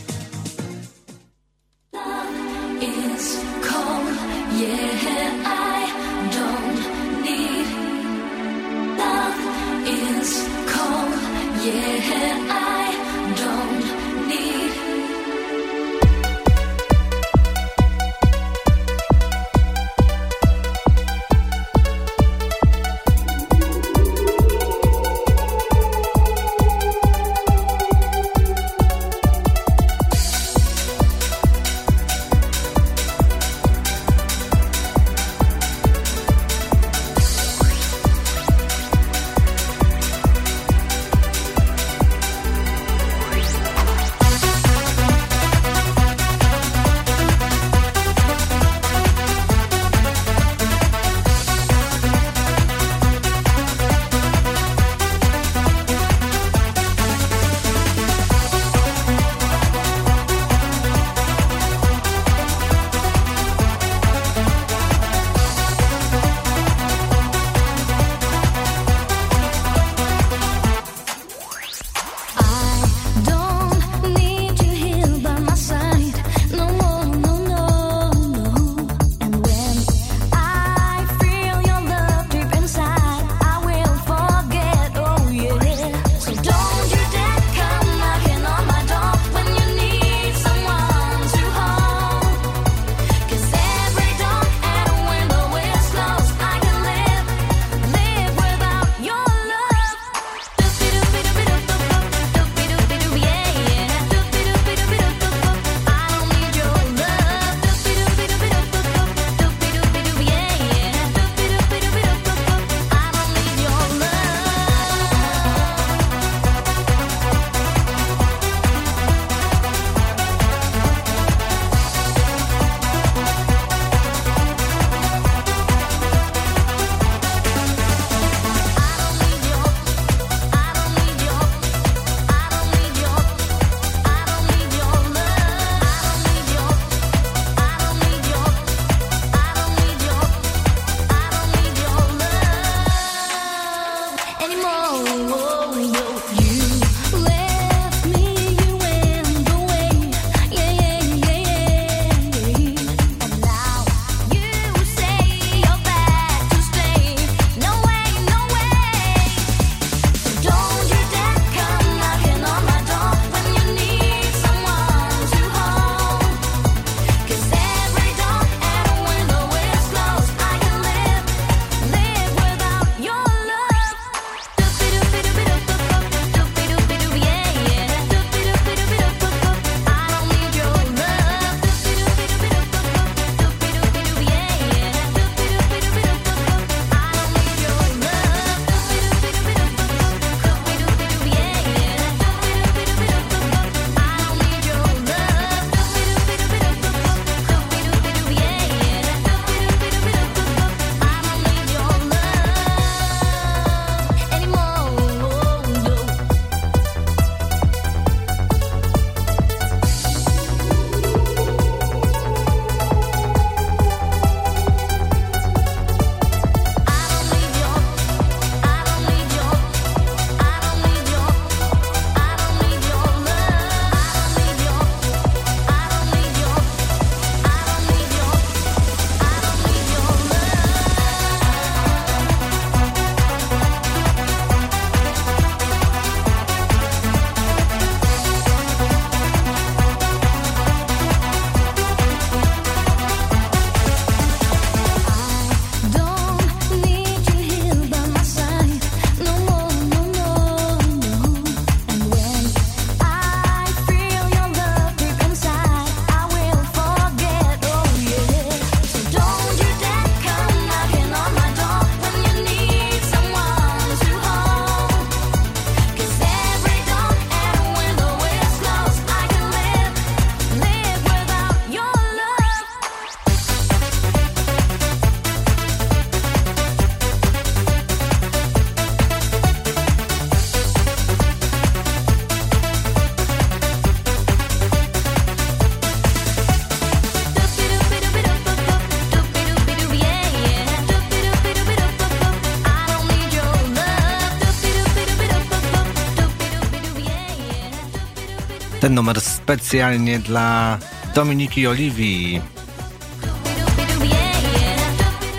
Numer specjalnie dla Dominiki Oliwii.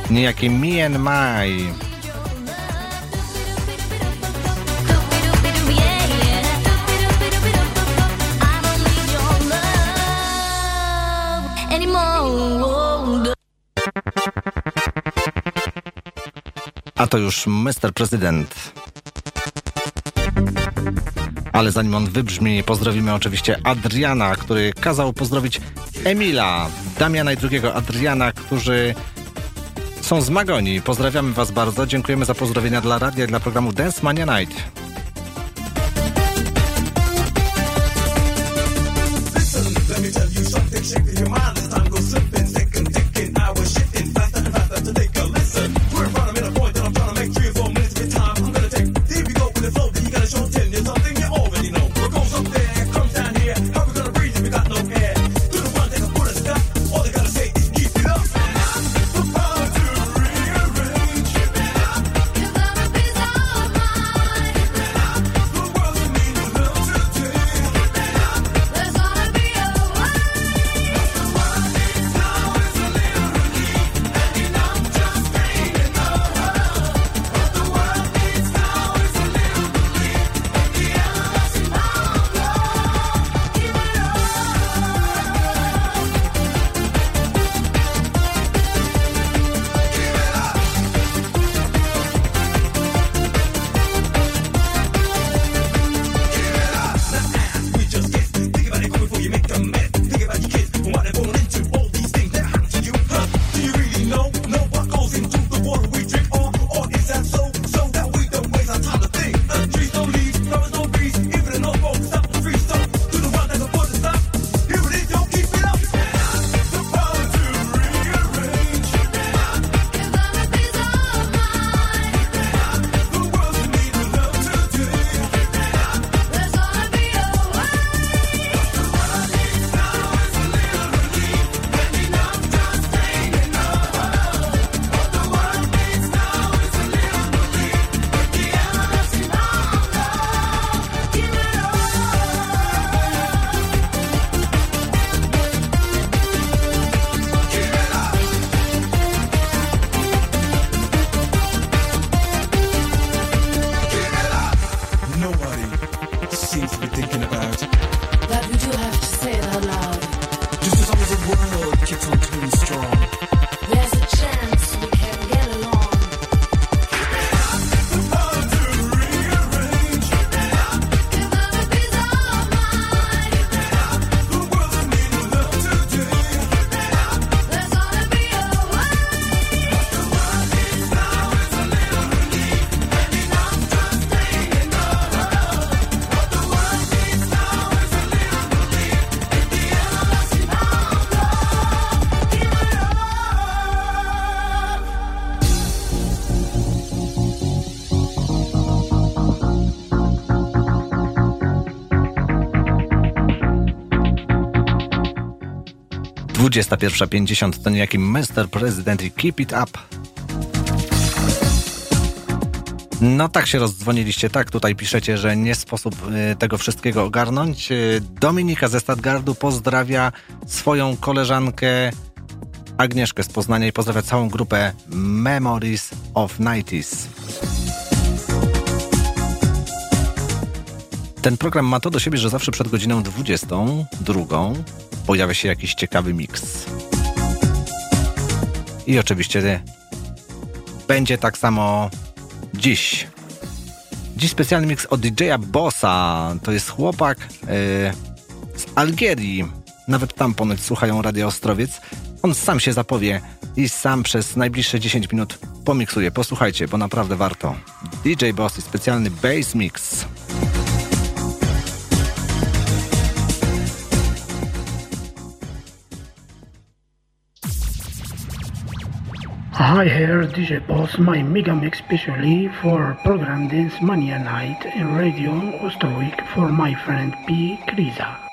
Niejakie Me and My. A to już Mr. Prezydent. Ale zanim on wybrzmi, pozdrowimy oczywiście Adriana, który kazał pozdrowić Emila, Damiana i drugiego Adriana, którzy są z Magoni. Pozdrawiamy Was bardzo. Dziękujemy za pozdrowienia dla radia i dla programu Dance Mania Night. 21.50 to niejaki Mr. President i Keep It Up. No tak się rozdzwoniliście, tak, tutaj piszecie, że nie sposób y, tego wszystkiego ogarnąć. Y, Dominika ze Stadgardu pozdrawia swoją koleżankę Agnieszkę z Poznania i pozdrawia całą grupę Memories of 90s. Ten program ma to do siebie, że zawsze przed godziną 22 pojawia się jakiś ciekawy miks. I oczywiście będzie tak samo dziś. Dziś specjalny miks od DJ-a Bossa. To jest chłopak yy, z Algierii. Nawet tam ponoć słuchają Radio Ostrowiec. On sam się zapowie i sam przez najbliższe 10 minut pomiksuje. Posłuchajcie, bo naprawdę warto. DJ Boss i specjalny bass mix. Hi here, DJ Boss, my mega mix specially for program Dance Mania Night in Radio Ostrowik for my friend P. Kriza.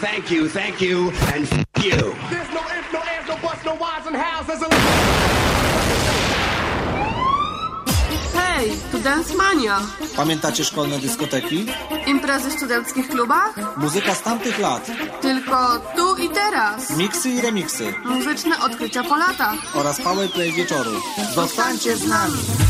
Thank you, thank you, and f you. There's no ifs, no ands, no buts, no whys and hows. There's a Hej, tu Dance Mania. Pamiętacie szkolne dyskoteki? Imprezy w studenckich klubach? Muzyka z tamtych lat. Tylko tu i teraz. Miksy i remiksy. Muzyczne odkrycia po latach. Oraz powerplay wieczoru. Zostańcie z nami!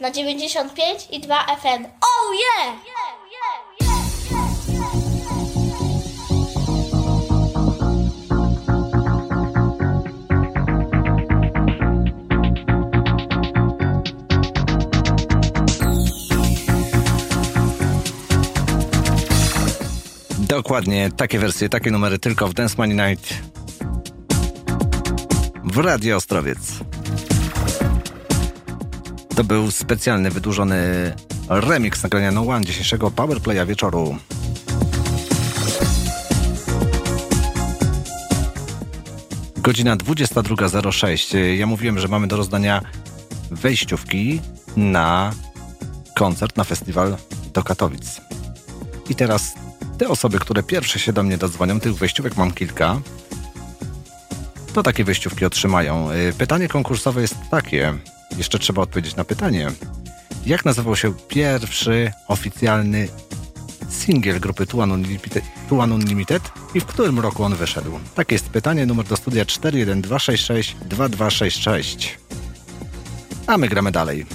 na 95 i 2 FN. Oh yeah! Dokładnie takie wersje, takie numery tylko w Dance Money Night w Radio Ostrowiec. To był specjalny, wydłużony remix nagrania No One dzisiejszego Powerplaya wieczoru. Godzina 22.06. Ja mówiłem, że mamy do rozdania wejściówki na koncert, na festiwal do Katowic. I teraz te osoby, które pierwsze się do mnie dodzwonią, tych wejściówek mam kilka, to takie wejściówki otrzymają. Y, pytanie konkursowe jest takie jeszcze trzeba odpowiedzieć na pytanie, jak nazywał się pierwszy oficjalny singiel grupy Tuan Unlimited, Tuan Unlimited i w którym roku on wyszedł? Takie jest pytanie, numer do studia 412662266. A my gramy dalej.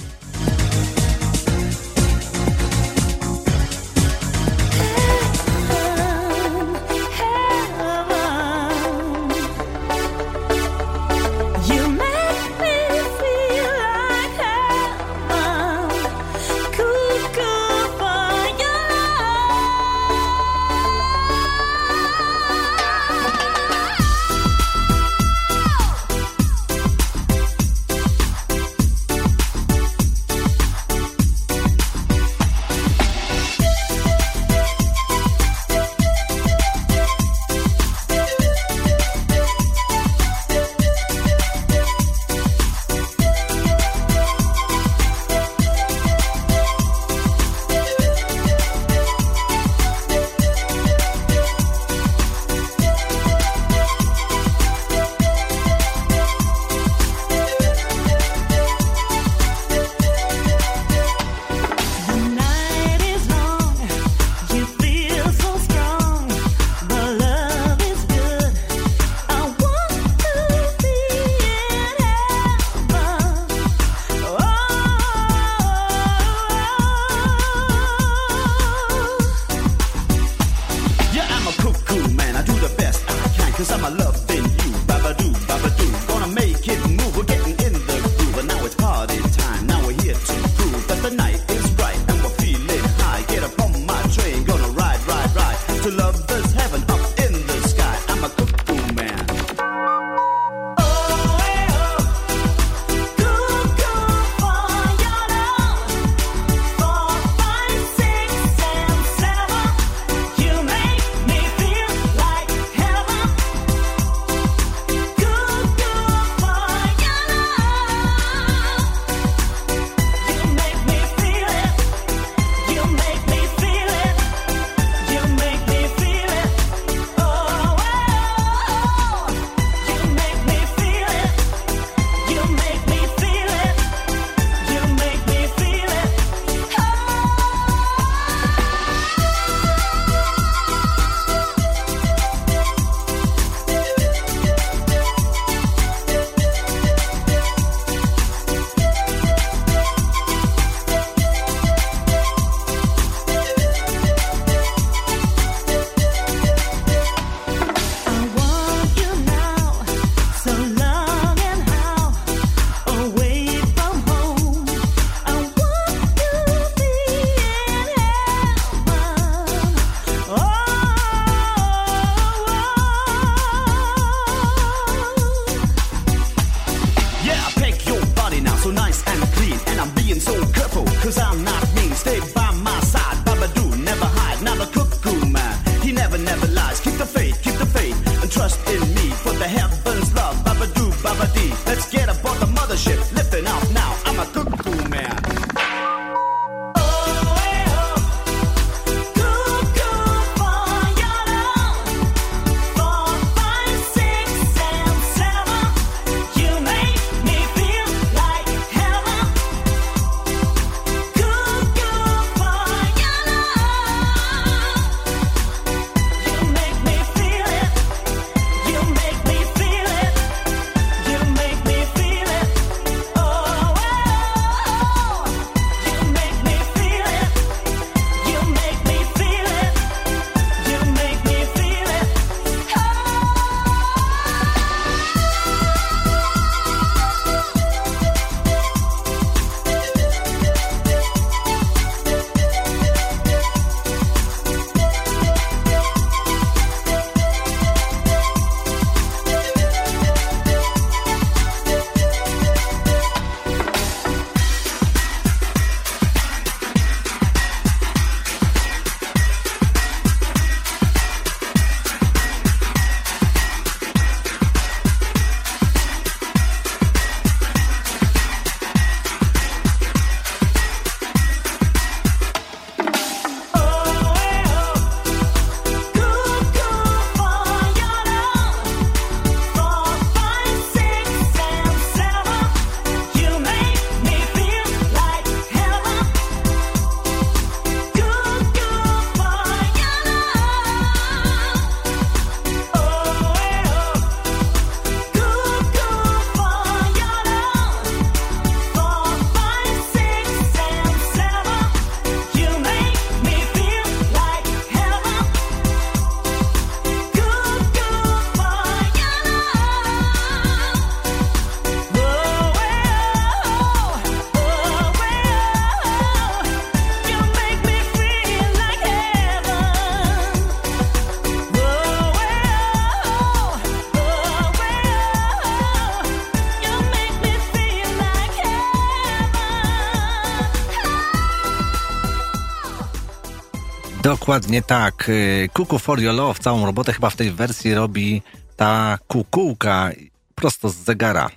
Dokładnie tak. Y, Kuku for your love, całą robotę chyba w tej wersji robi ta kukułka prosto z zegara.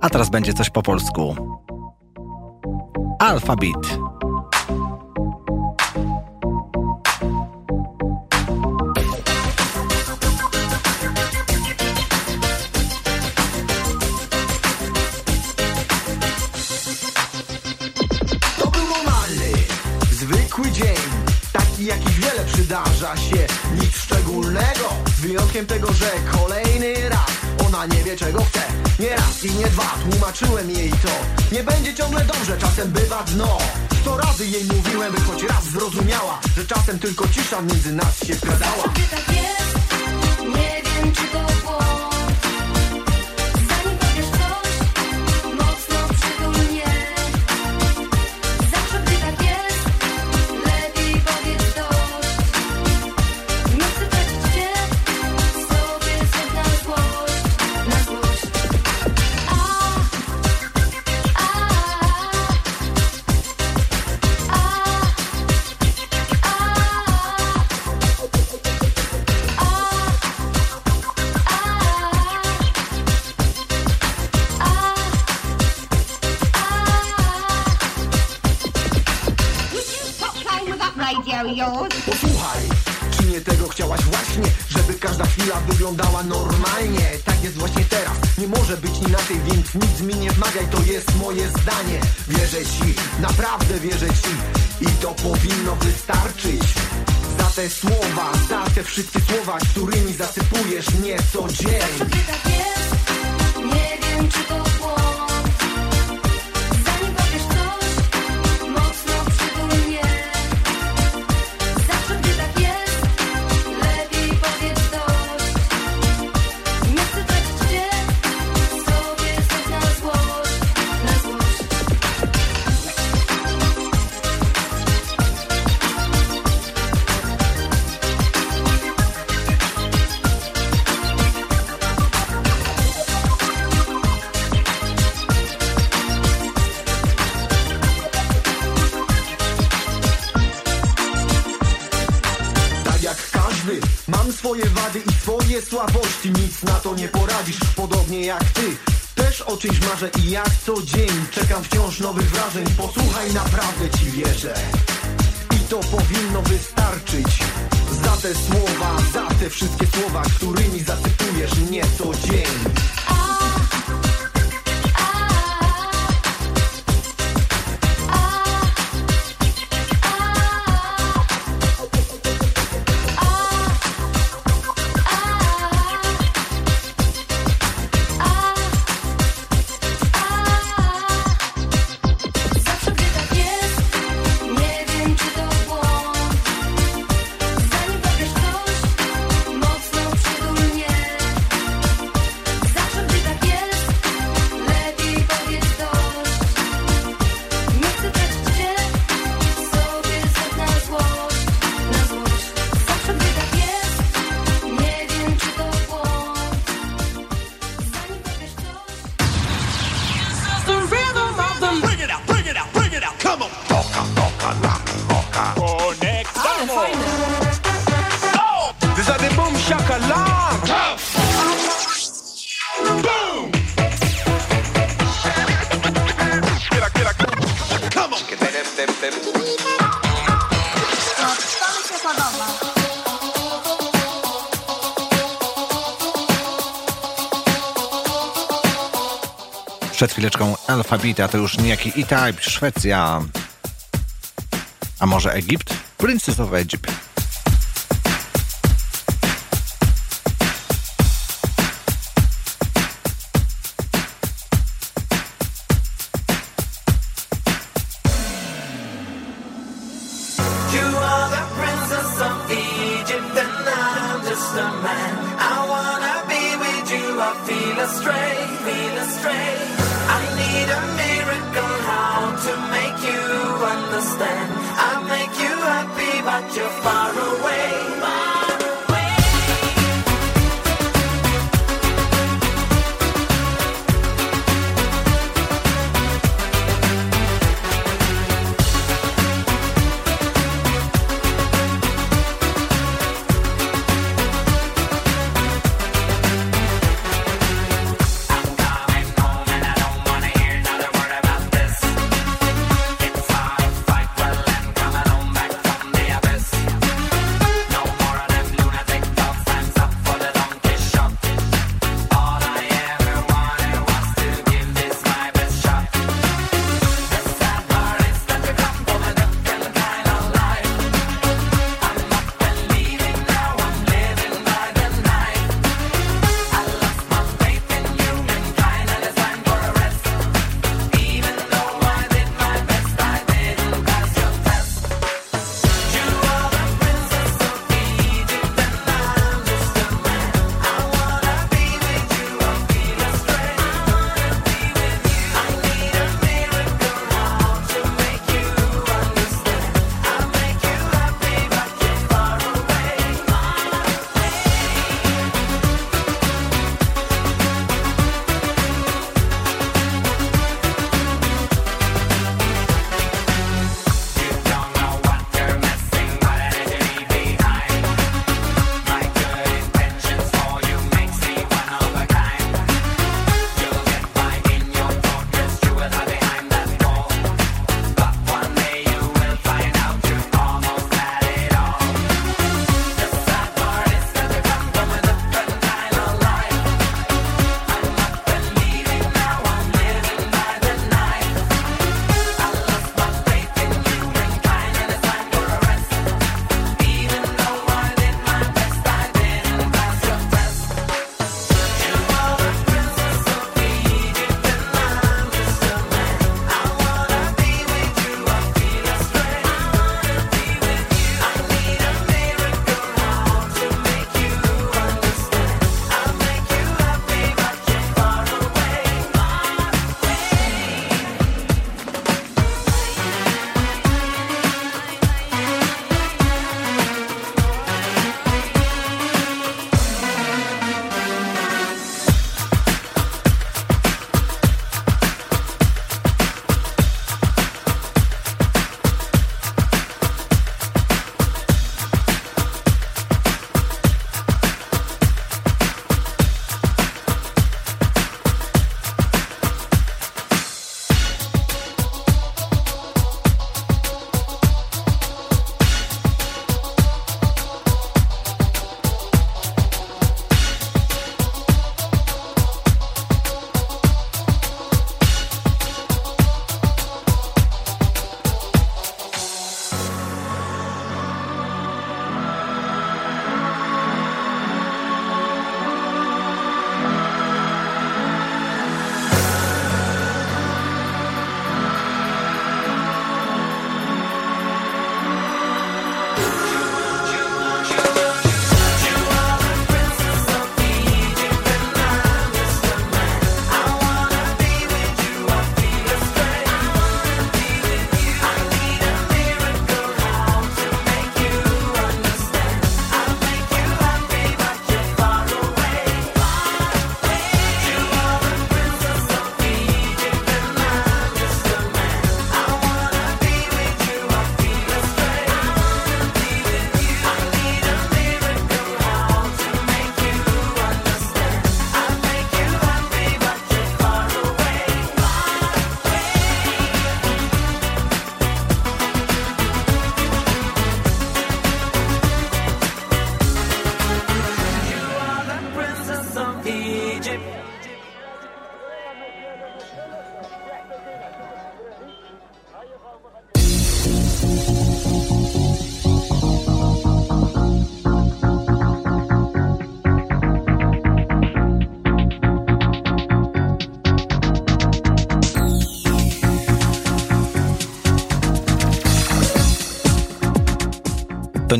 A teraz będzie coś po polsku. Alfabet. że czasem tylko cisza między nas się wkradała marzę i jak co dzień Czekam wciąż nowych wrażeń. Posłuchaj, naprawdę ci wierzę. Przed chwileczką Alfabita, to już niejaki E-Type, Szwecja, a może Egipt? Princes of Egypt.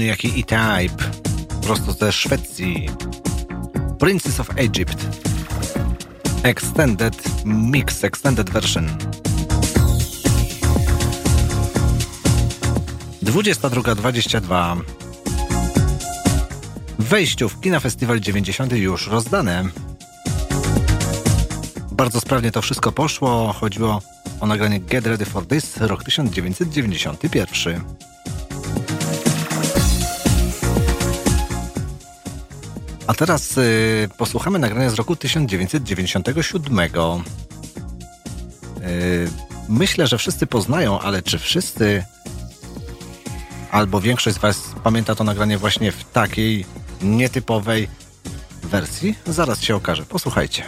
Podobnie jak i E-Type, prosto ze Szwecji. Princess of Egypt. Extended Mix, Extended Version. 22.22 Wejściów Kina Festiwal 90 już rozdane. Bardzo sprawnie to wszystko poszło. Chodziło o nagranie Get Ready for This, rok 1991. A teraz y, posłuchamy nagrania z roku 1997. Y, myślę, że wszyscy poznają, ale czy wszyscy albo większość z Was pamięta to nagranie właśnie w takiej nietypowej wersji? Zaraz się okaże. Posłuchajcie.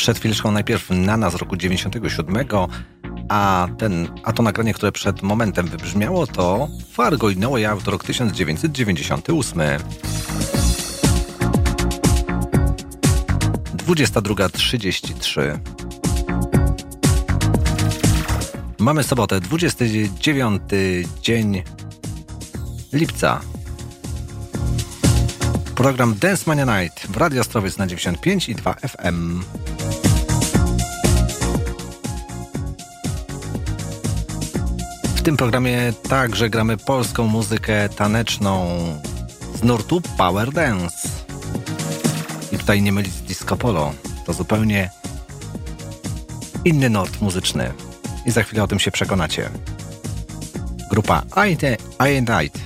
przed chwileczką najpierw Nana z roku 97, a, ten, a to nagranie, które przed momentem wybrzmiało, to Fargo i Noe to rok 1998. 22.33 Mamy sobotę, 29 dzień lipca. Program Dance Mania Night w Radio Ostrowiec na 95 i 2 FM. W tym programie także gramy polską muzykę taneczną z nurtu Power Dance. I tutaj nie mylić z disco polo. To zupełnie inny nurt muzyczny. I za chwilę o tym się przekonacie. Grupa I and I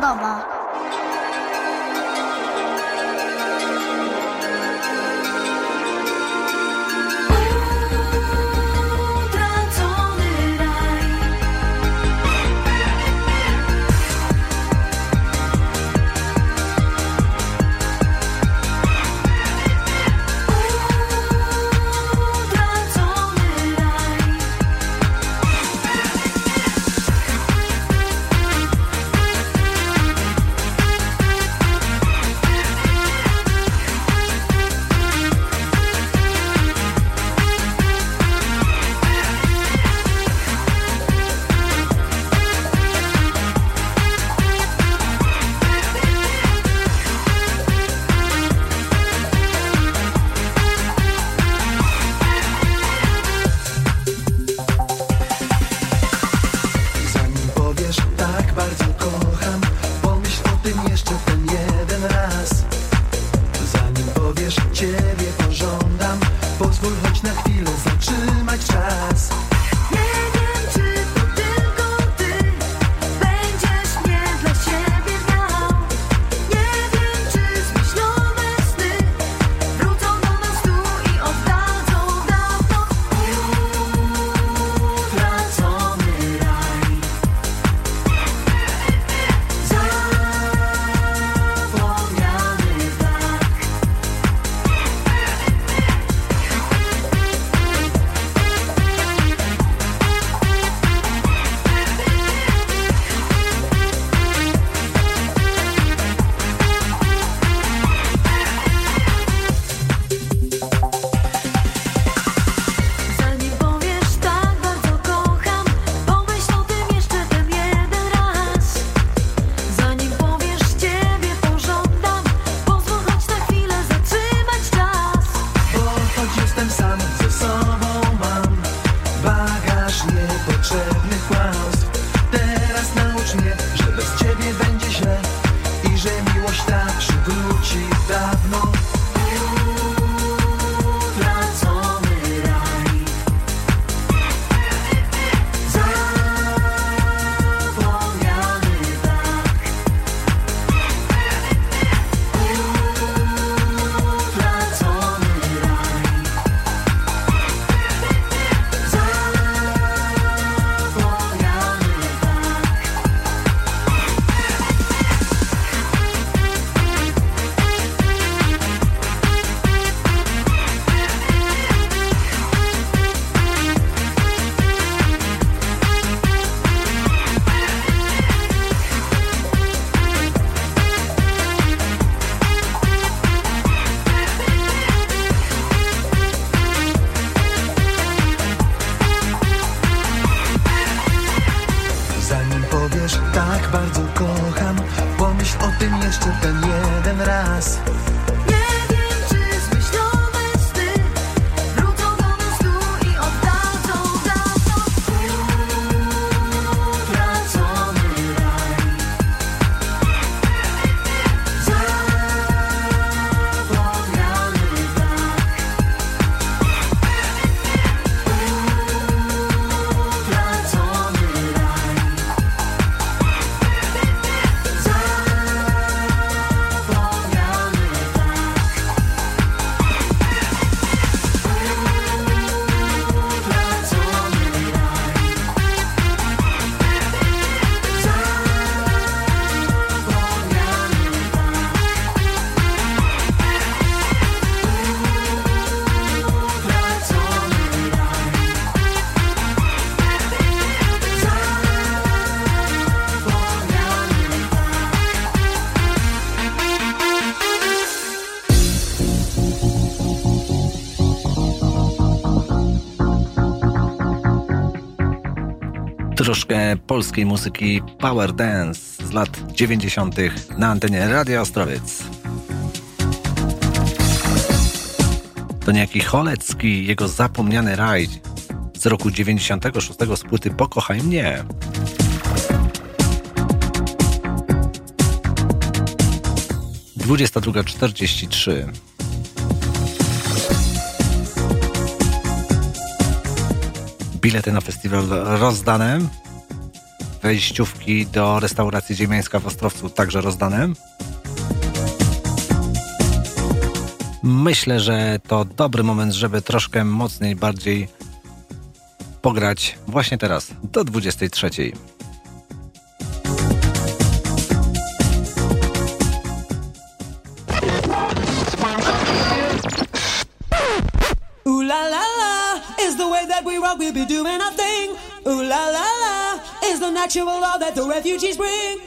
to polskiej muzyki Power Dance z lat 90. na antenie Radio Ostrowiec. To niejaki Cholecki, jego zapomniany raj z roku 96 z płyty Pokochaj mnie. Dwudziesta czterdzieści trzy. Bilety na festiwal rozdane wejściówki do restauracji Ziemiańska w Ostrowcu także rozdane. Myślę, że to dobry moment, żeby troszkę mocniej, bardziej pograć właśnie teraz do 23. refugees bring.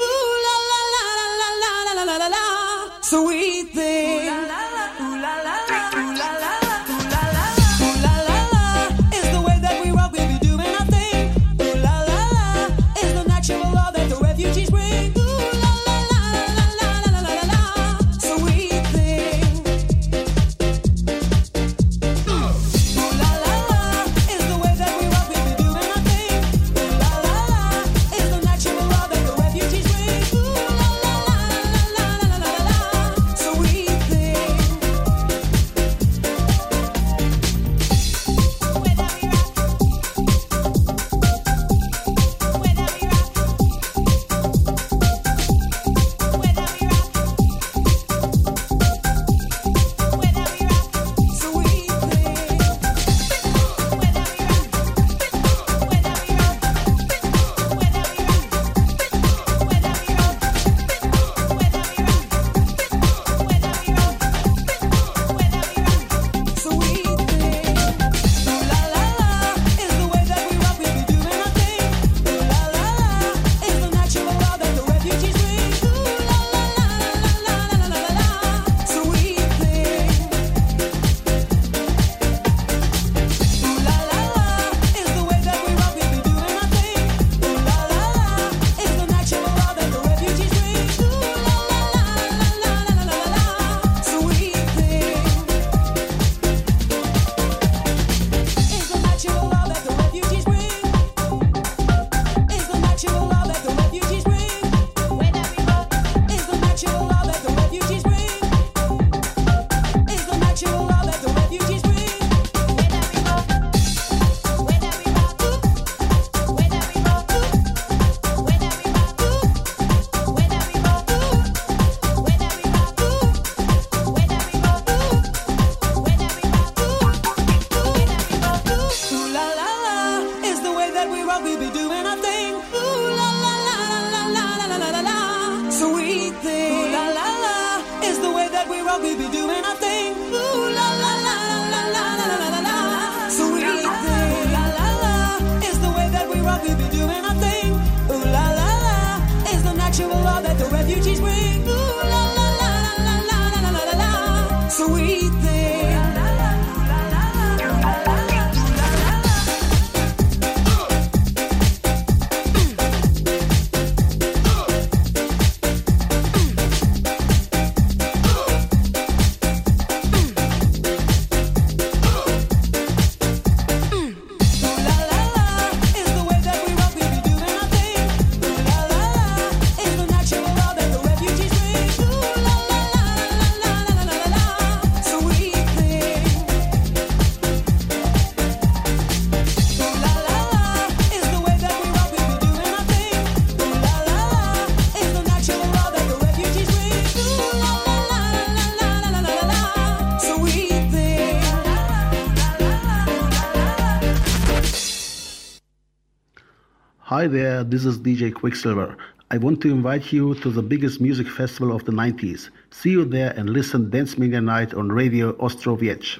Hi there, this is DJ Quicksilver. I want to invite you to the biggest music festival of the 90s. See you there and listen Dance Media Night on Radio Ostrowiec.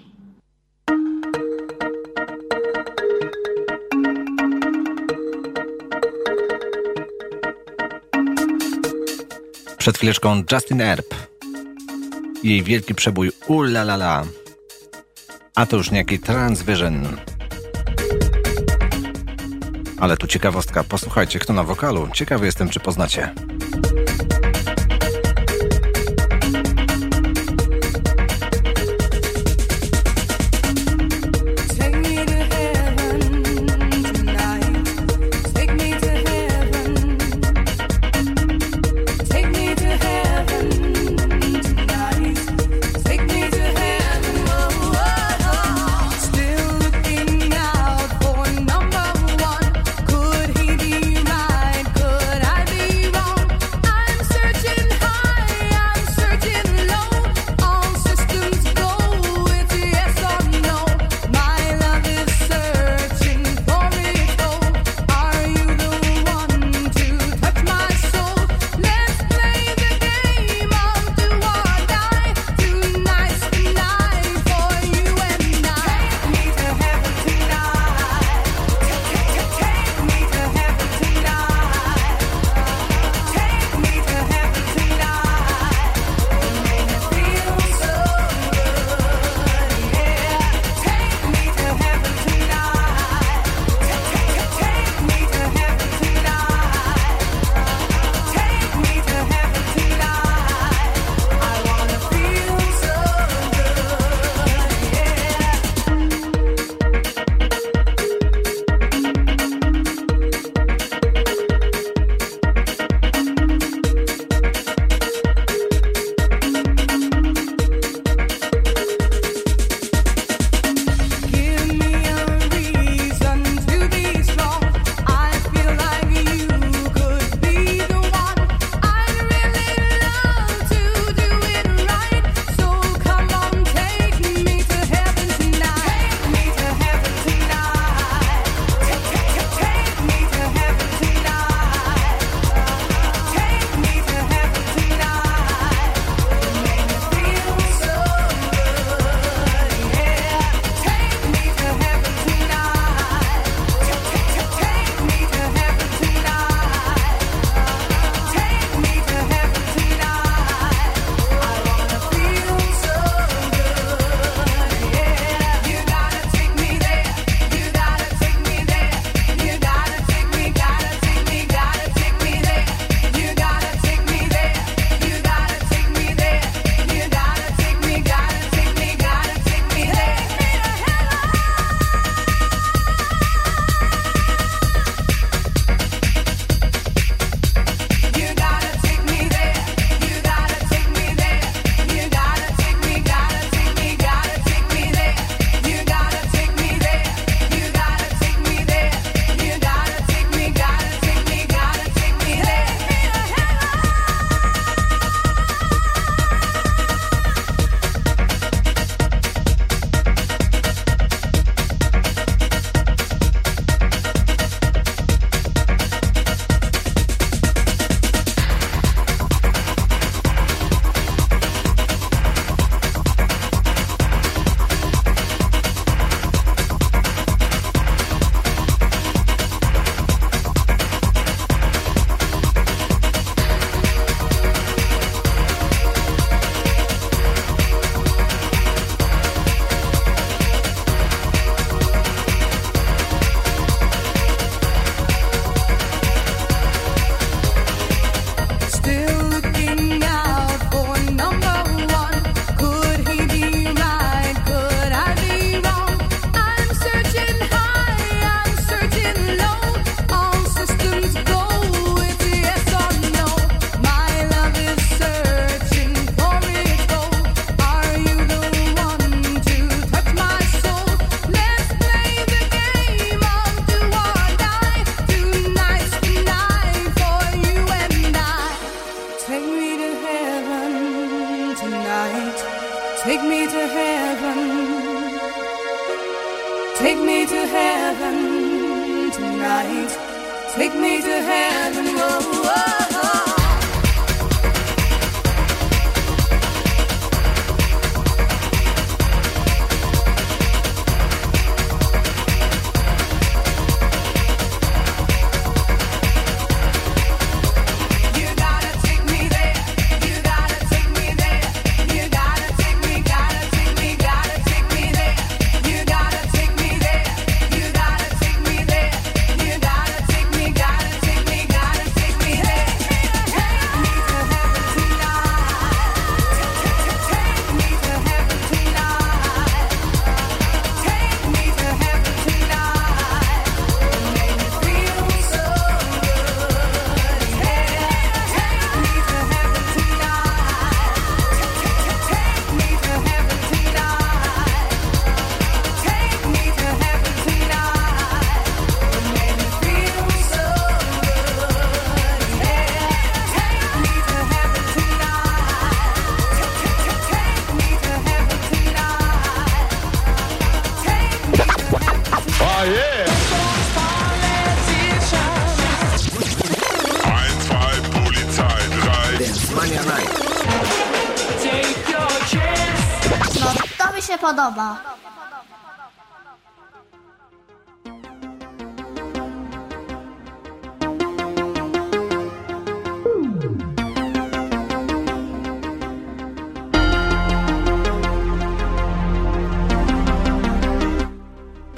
Przed chwileczką Justin Erb. Jej wielki przebój Ula la. A to już niejaki Transvision. Ale tu ciekawostka, posłuchajcie, kto na wokalu. Ciekawy jestem, czy poznacie.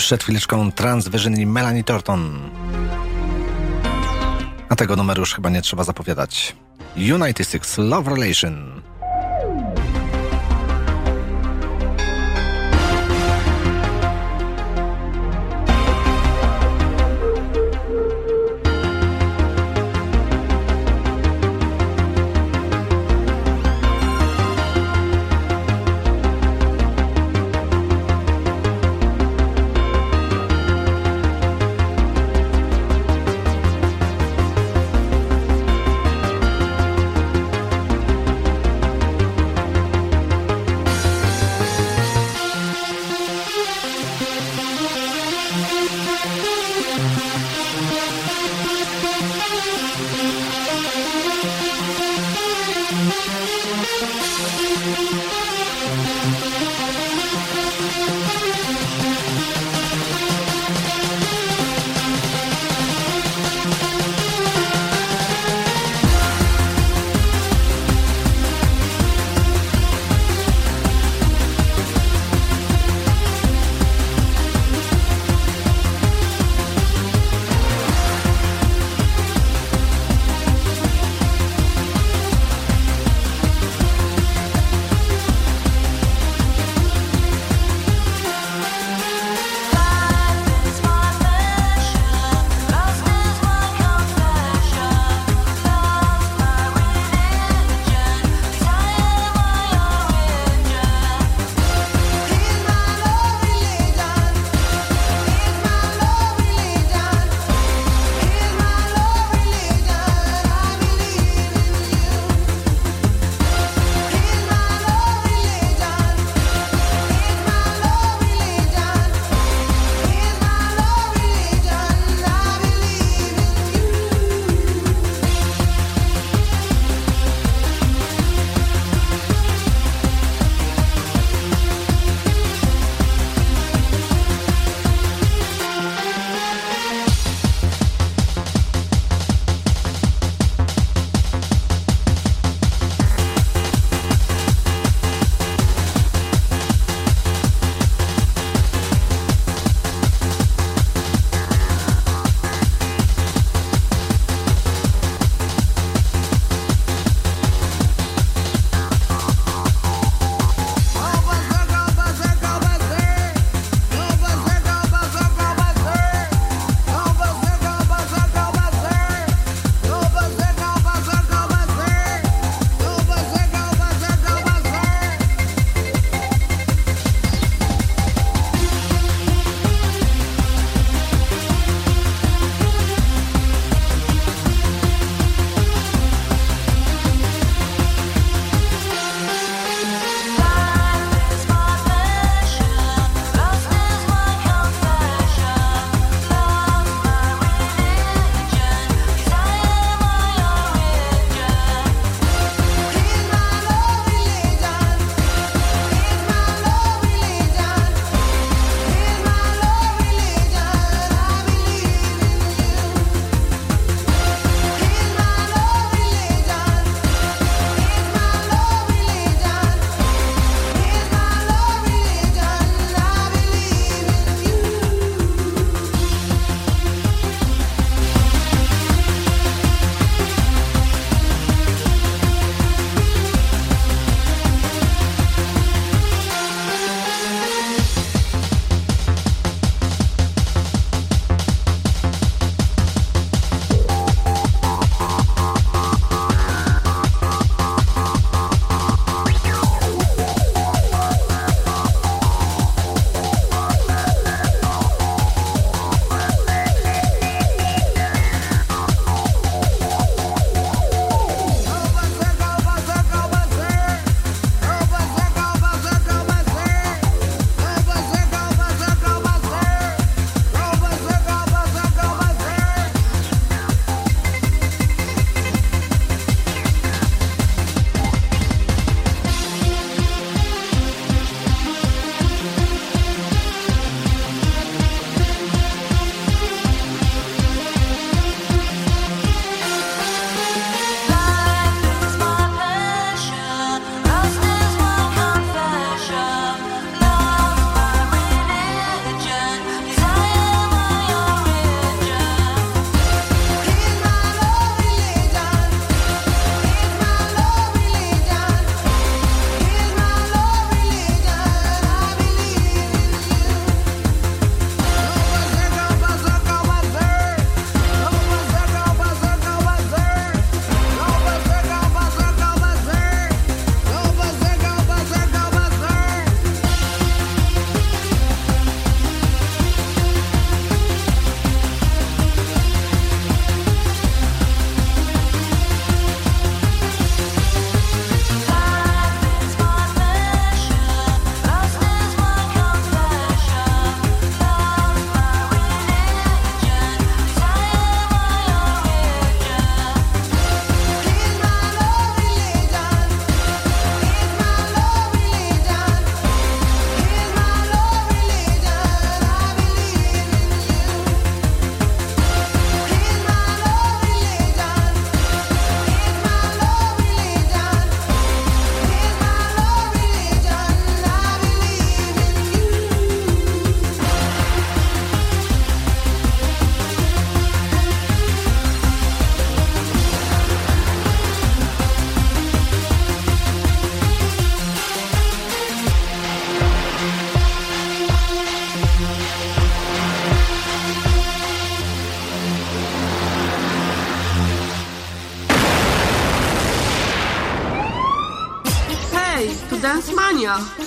przed chwileczką Transvision i Melanie Thornton. A tego numeru już chyba nie trzeba zapowiadać. United Six Love Relation.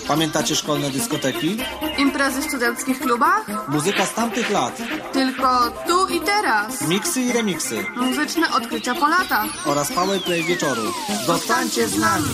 Pamiętacie szkolne dyskoteki? Imprezy w studenckich klubach? Muzyka z tamtych lat. Tylko tu i teraz. Miksy i remiksy. Muzyczne odkrycia po latach. Oraz powerplay wieczoru. Zostańcie z nami.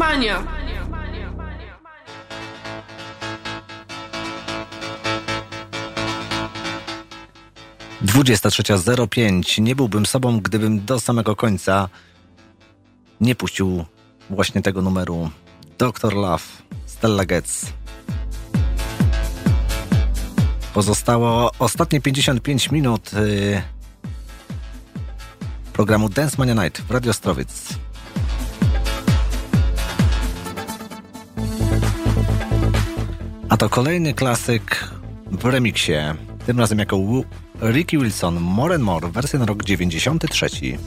Mania. Dwudziesta trzecia zero pięć. Nie byłbym sobą, gdybym do samego końca nie puścił właśnie tego numeru. Dr. Love, Stella Getz. Pozostało ostatnie 55 minut yy, programu Dance Mania Night w Radio Ostrowiec. To kolejny klasyk w remiksie. Tym razem jako Ricky Wilson, More and More, wersja na rok 93.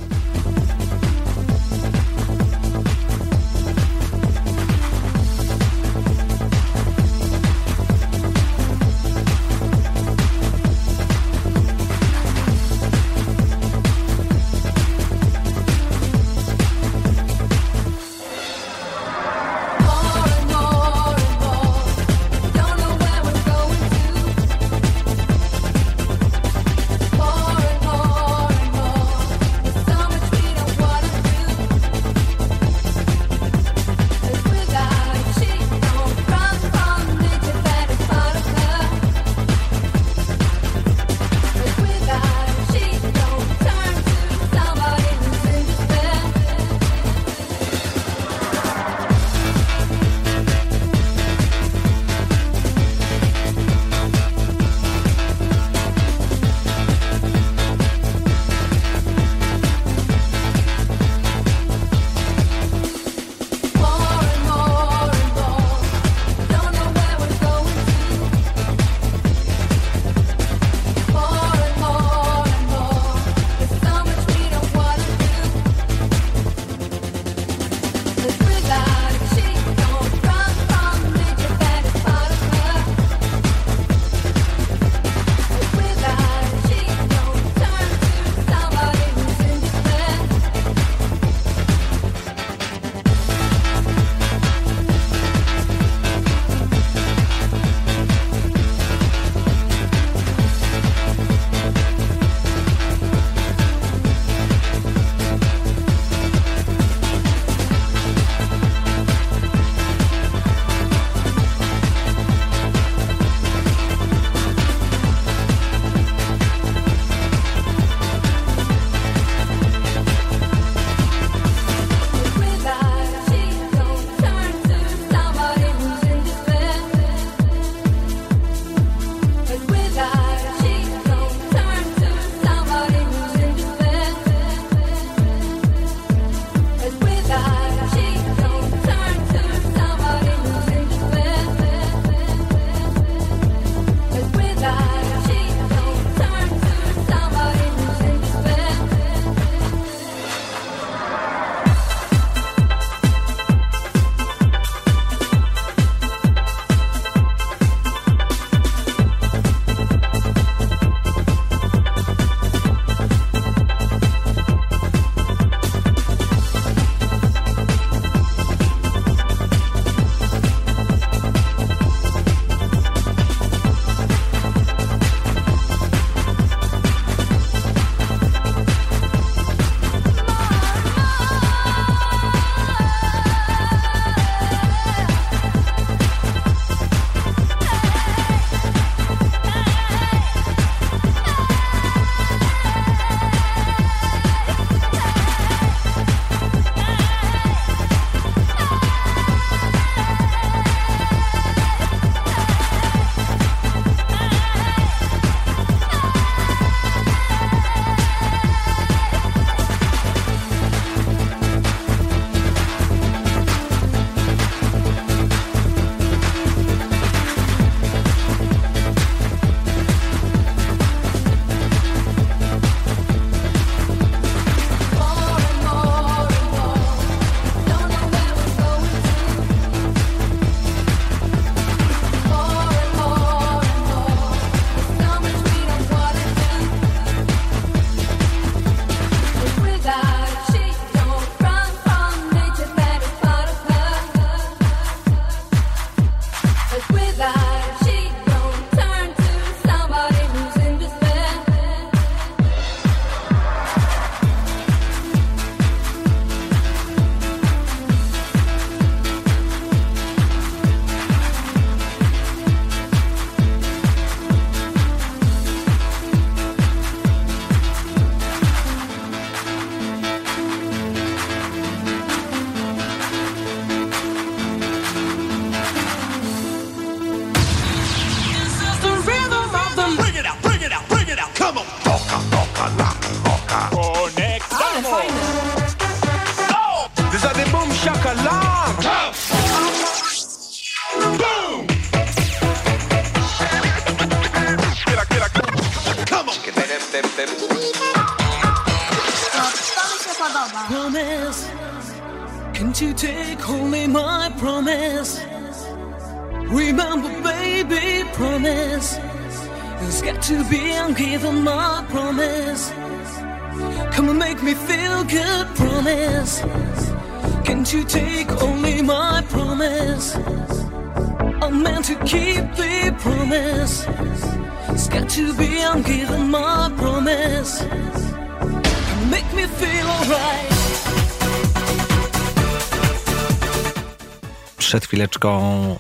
promise. Can't you take only my promise? I'm meant to keep the promise. It's got to be ungiven, my promise. Make me feel alright. Przed chwileczką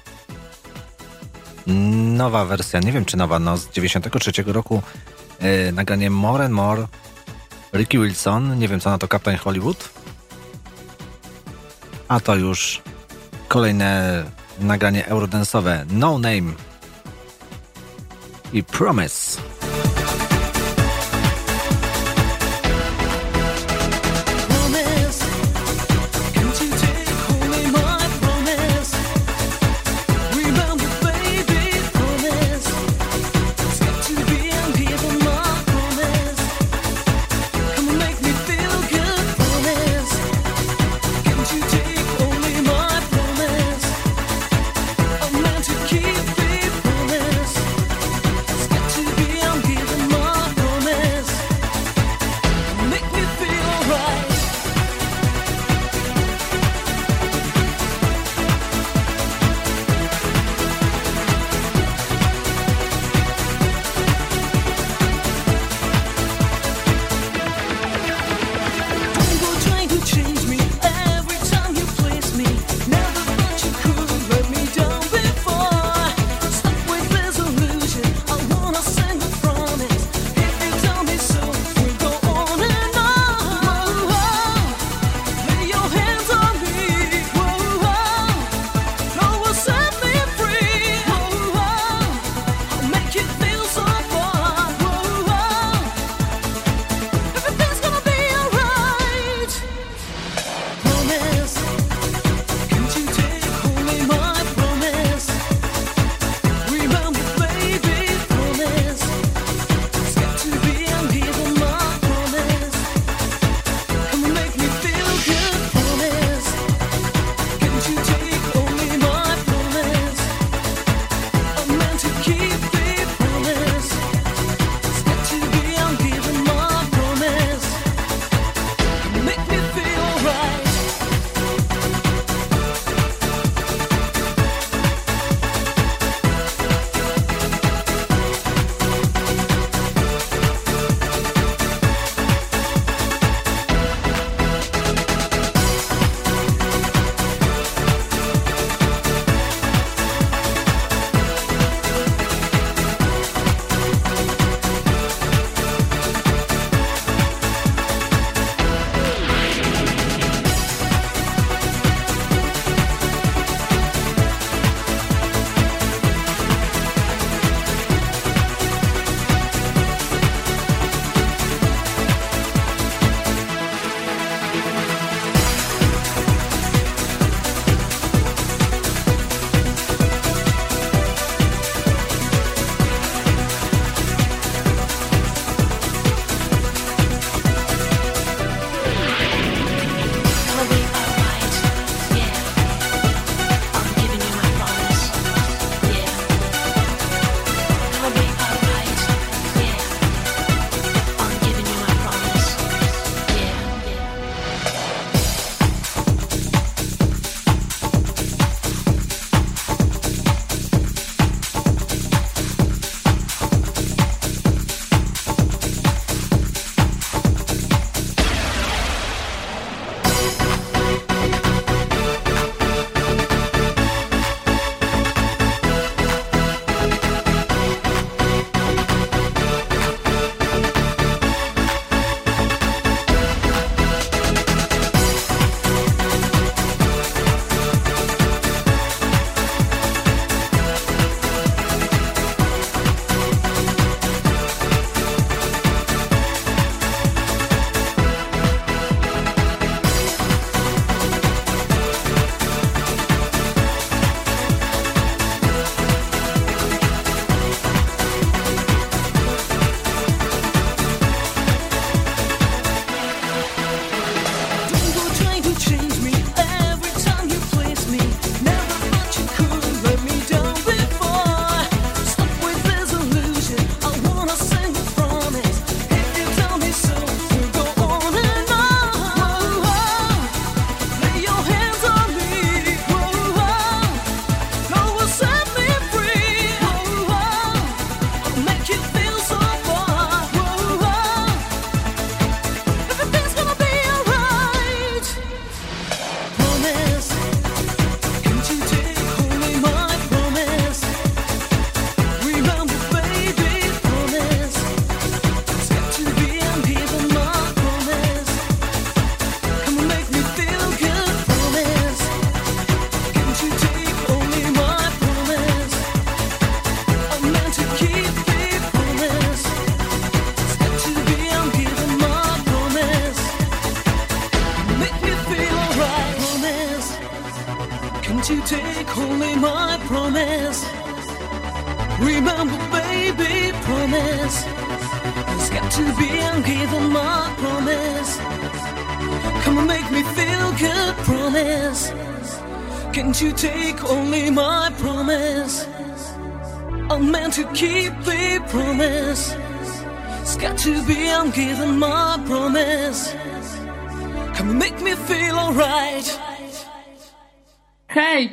nowa wersja, nie wiem czy nowa, no z 93 roku e, nagranie More and More Ricky Wilson, nie wiem co na to Captain Hollywood. A to już kolejne nagranie eurodensowe No Name i promise.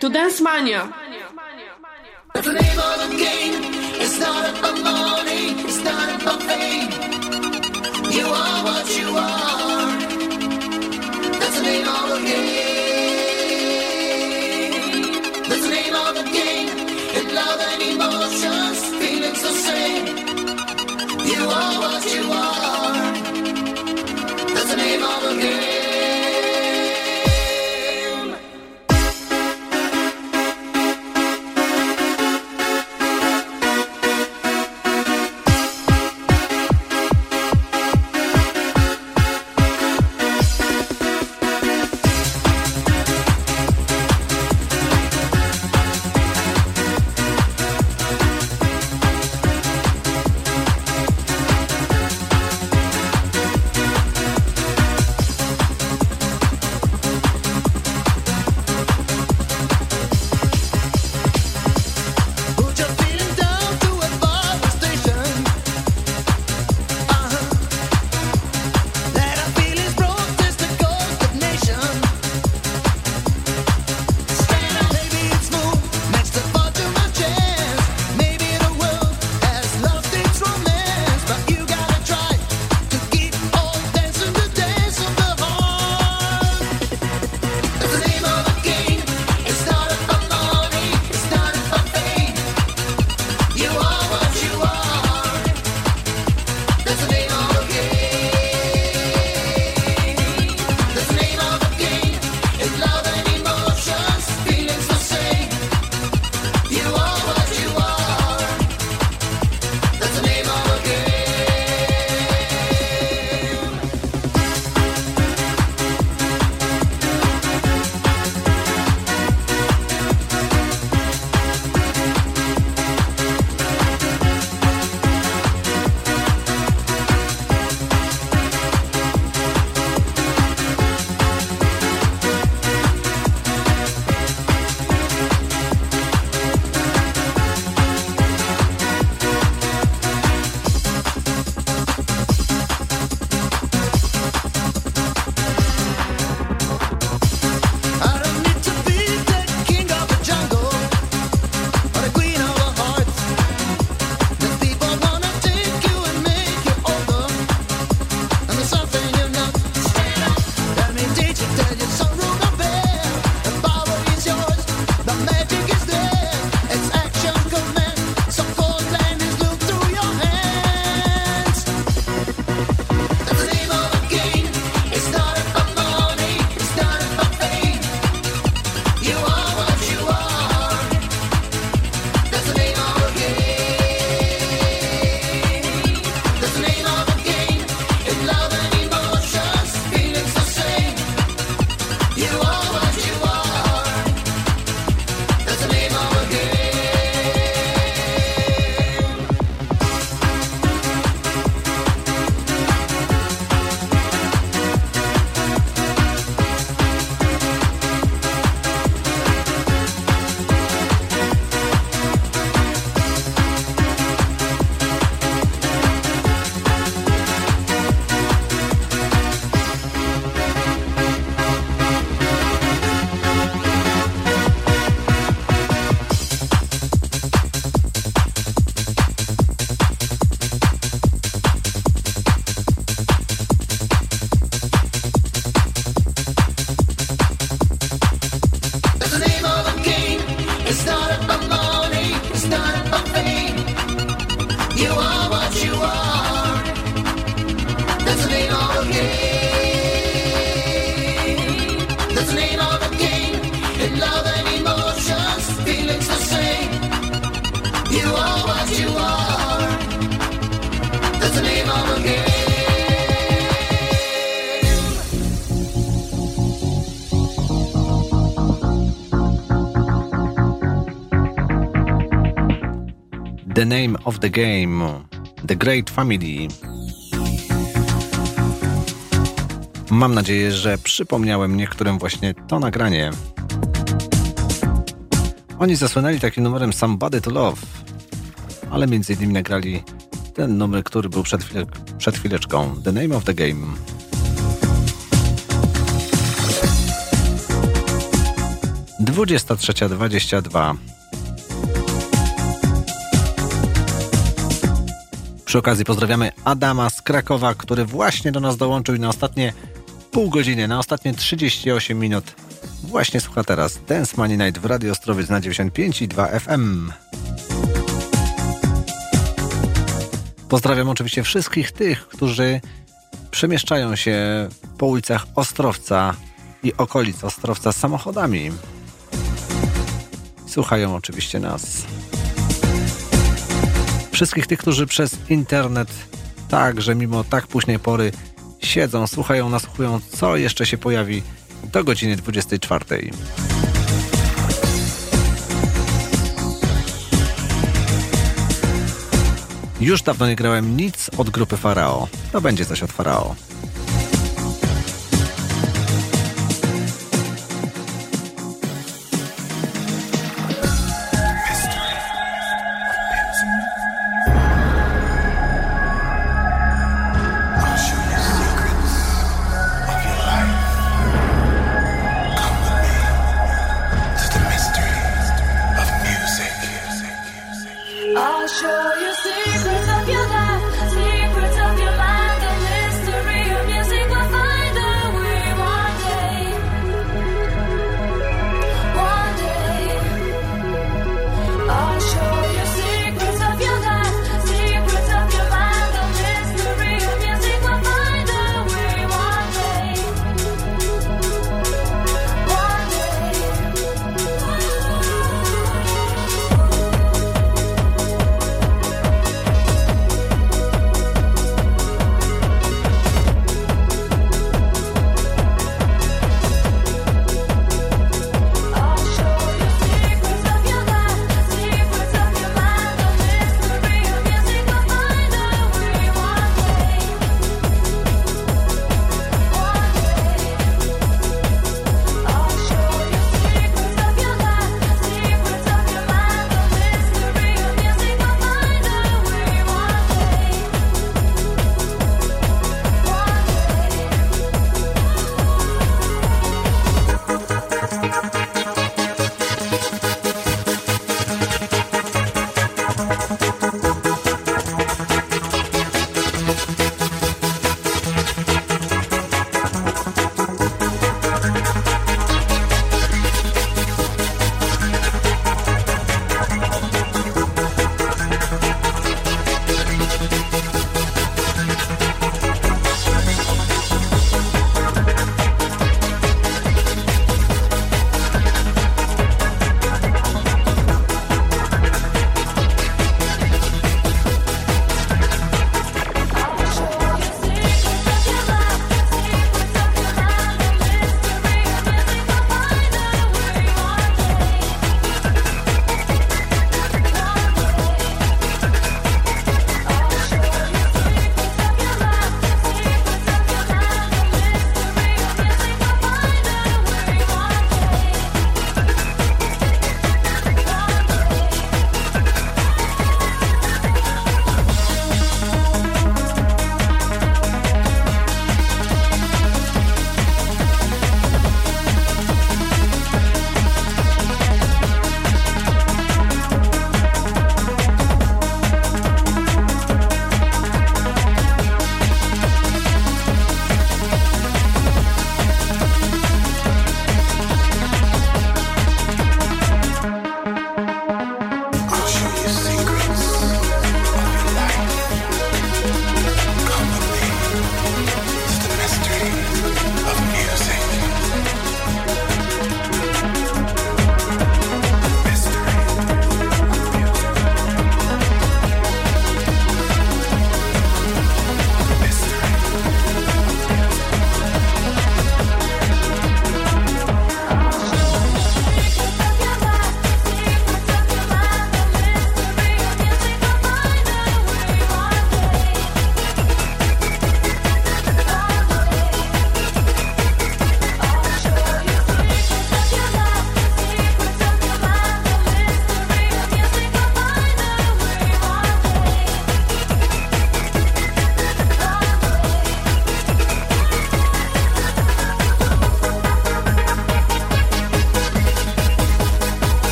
to Dance Mania. The name of the game. It's not about money. It's not about fame. You are what you are. That's the name of the game. That's the name of the game. And love and emotions, feelings the same. You are what you are. That's the name of the game. Name of the Game, The Great Family. Mam nadzieję, że przypomniałem niektórym właśnie to nagranie. Oni zasłynęli takim numerem Somebody to Love, ale między innymi nagrali ten numer, który był przed, chwile, przed chwileczką, The Name of the Game. Dwudziesta trzecia dwadzieścia dwa. Przy okazji pozdrawiamy Adama z Krakowa, który właśnie do nas dołączył i na ostatnie pół godziny, na ostatnie 38 minut właśnie słucha teraz Dance Money Night w Radio Ostrowiec na 95 i 2 FM. Pozdrawiam oczywiście wszystkich tych, którzy przemieszczają się po ulicach Ostrowca i okolic Ostrowca samochodami. Słuchają oczywiście nas. Wszystkich tych, którzy przez internet także mimo tak późnej pory siedzą, słuchają, nasłuchują, co jeszcze się pojawi do godziny 24. Już dawno nie grałem nic od grupy Farao. To będzie coś od Farao.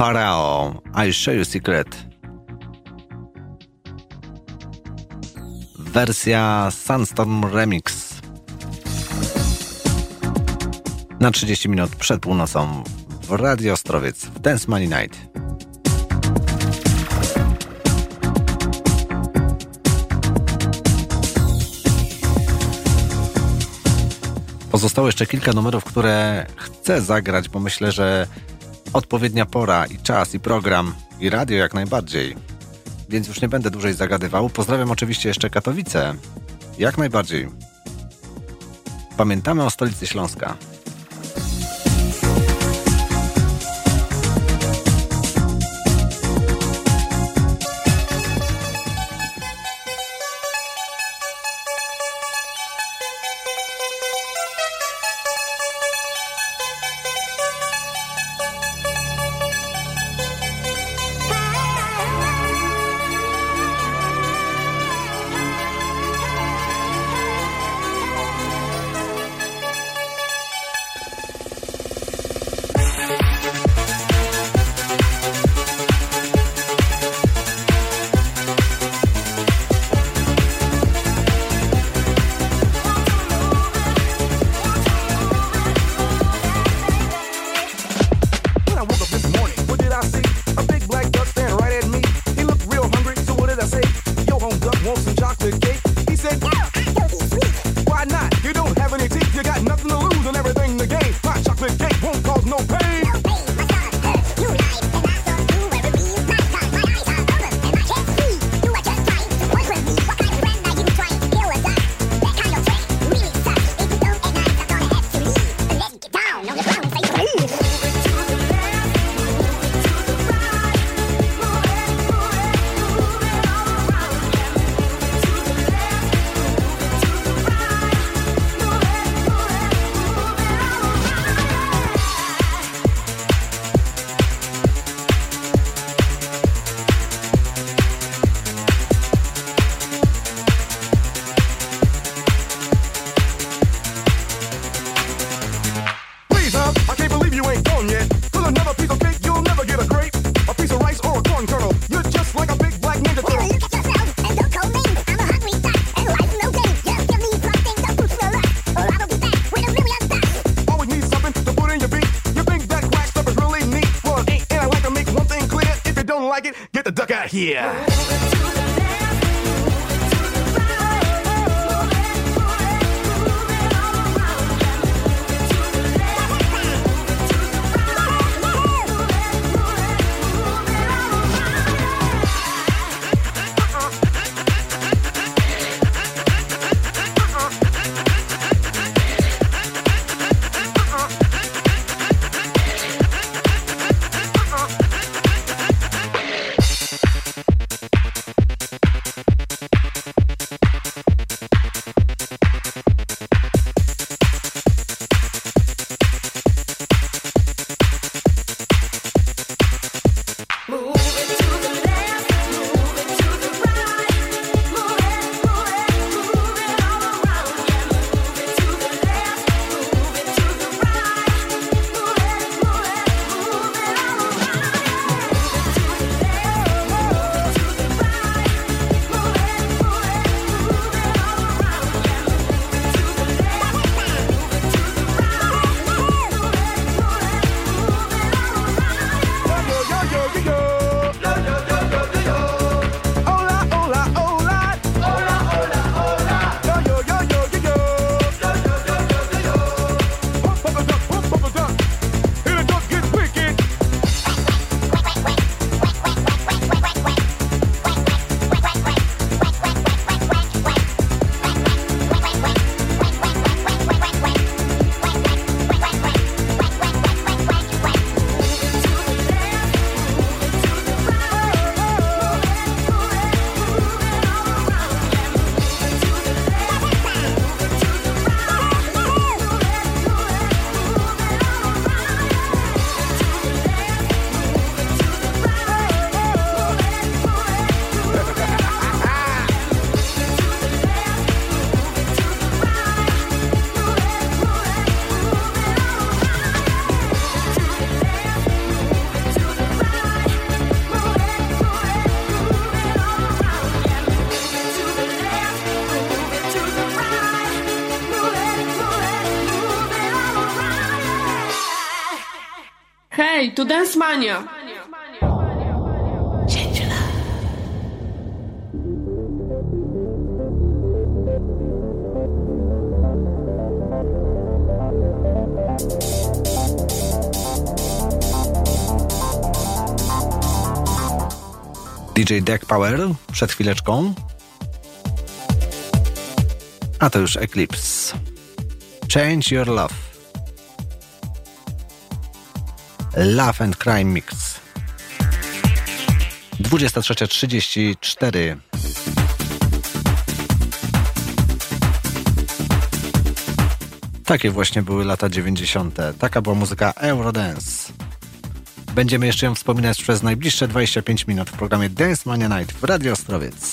Farao. I show you secret. Wersja Sunstorm Remix. Na 30 minut przed północą w Radio Ostrowiec w Dance Money Night. Pozostało jeszcze kilka numerów, które chcę zagrać, bo myślę, że odpowiednia pora i czas i program i radio jak najbardziej. Więc już nie będę dłużej zagadywał. Pozdrawiam oczywiście jeszcze Katowice. Jak najbardziej. Pamiętamy o stolicy Śląska. idea. Tu Dance Mania. DJ Deck Power przed chwileczką. A to już Eclipse. Change Your Love. Love and Crime Mix. 23.34. Takie właśnie były lata 90. Taka była muzyka Eurodance. Będziemy jeszcze ją wspominać przez najbliższe 25 minut w programie Dance Mania Night w Radio Ostrowiec.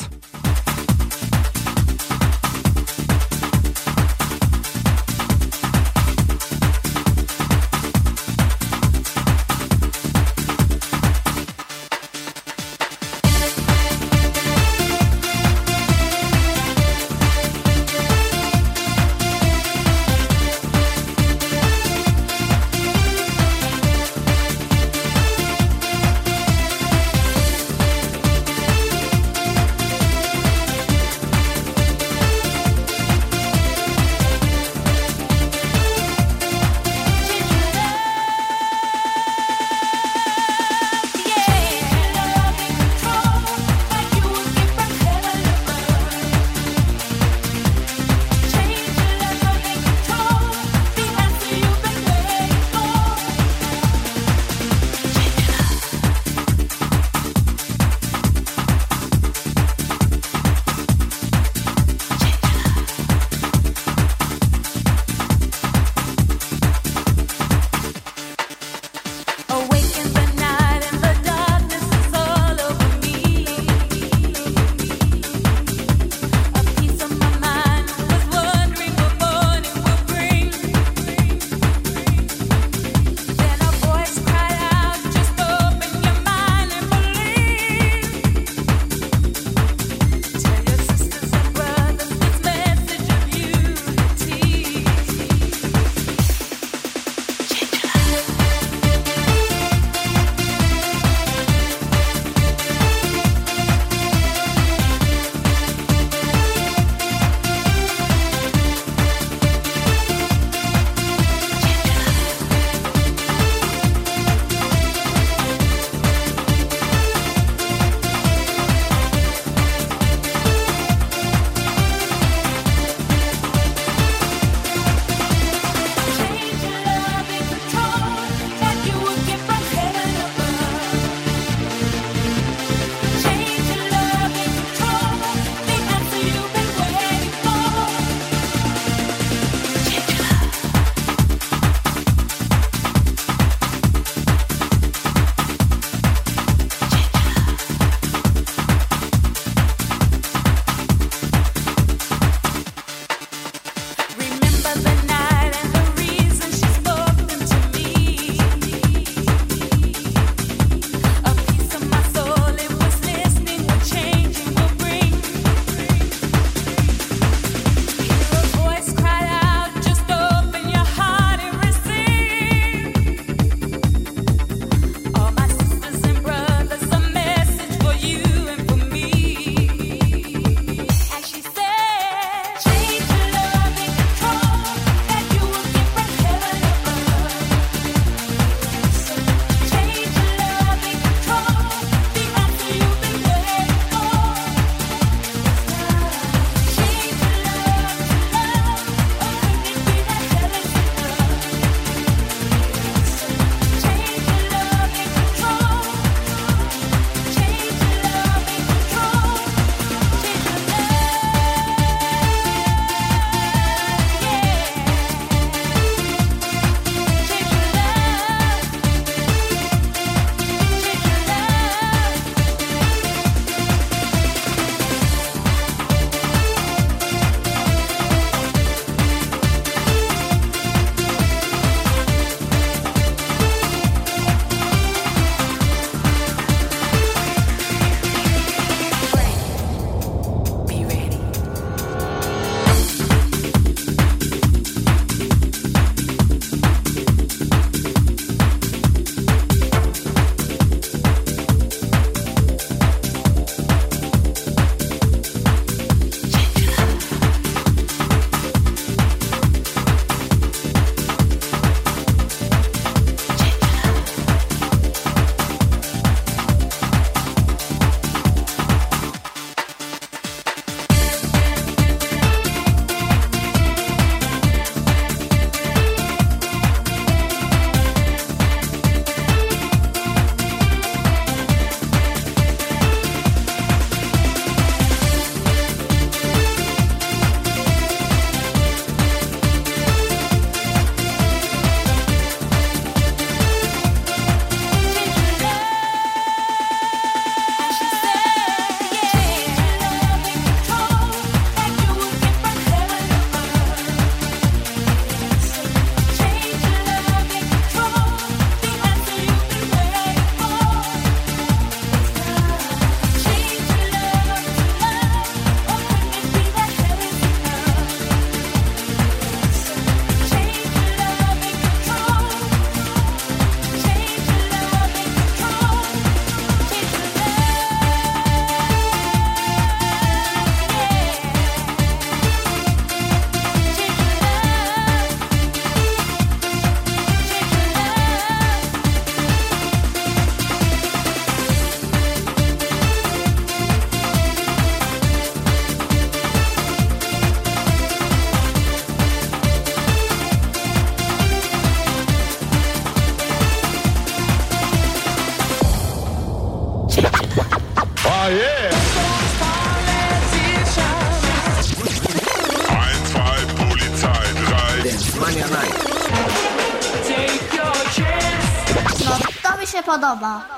好吧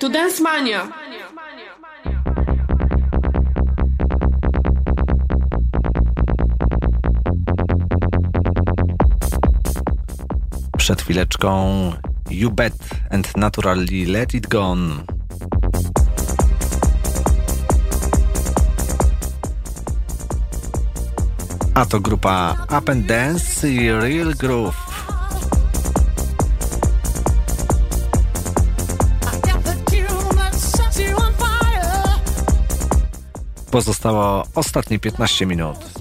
to Dance Mania. Przed chwileczką You Bet and Naturally Let It Gone. A to grupa Up and Dance i Real Groove. Pozostało ostatnie 15 minut.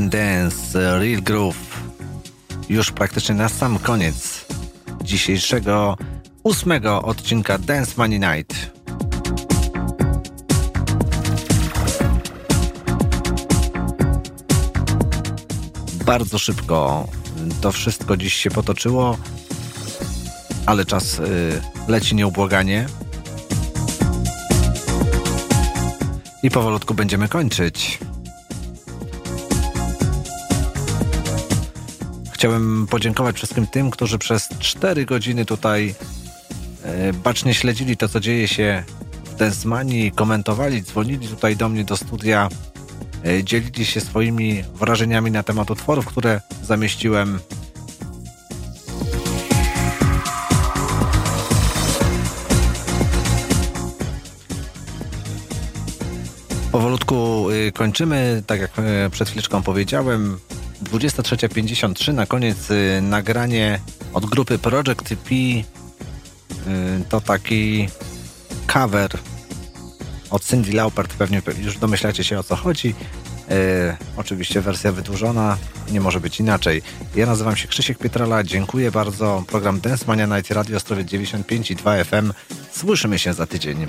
And Dance, Real Groove. Już praktycznie na sam koniec dzisiejszego ósmego odcinka Dance Money Night. Bardzo szybko to wszystko dziś się potoczyło, ale czas y, leci nieubłaganie. I powolutku będziemy kończyć. Chciałem podziękować wszystkim tym, którzy przez 4 godziny tutaj e, bacznie śledzili to, co dzieje się w Densmanii, komentowali, dzwonili tutaj do mnie do studia, e, dzielili się swoimi wrażeniami na temat utworów, które zamieściłem. Powolutku y, kończymy, tak jak y, przed chwileczką powiedziałem. 23.53 na koniec y, nagranie od grupy Project P. Y, to taki cover od Cindy Laupert. Pewnie już domyślacie się o co chodzi. Y, oczywiście wersja wydłużona, nie może być inaczej. Ja nazywam się Krzysiek Pietrala, dziękuję bardzo. Program Dance Mania Night Radio Ostrowie 95 i 2 FM. Słyszymy się za tydzień.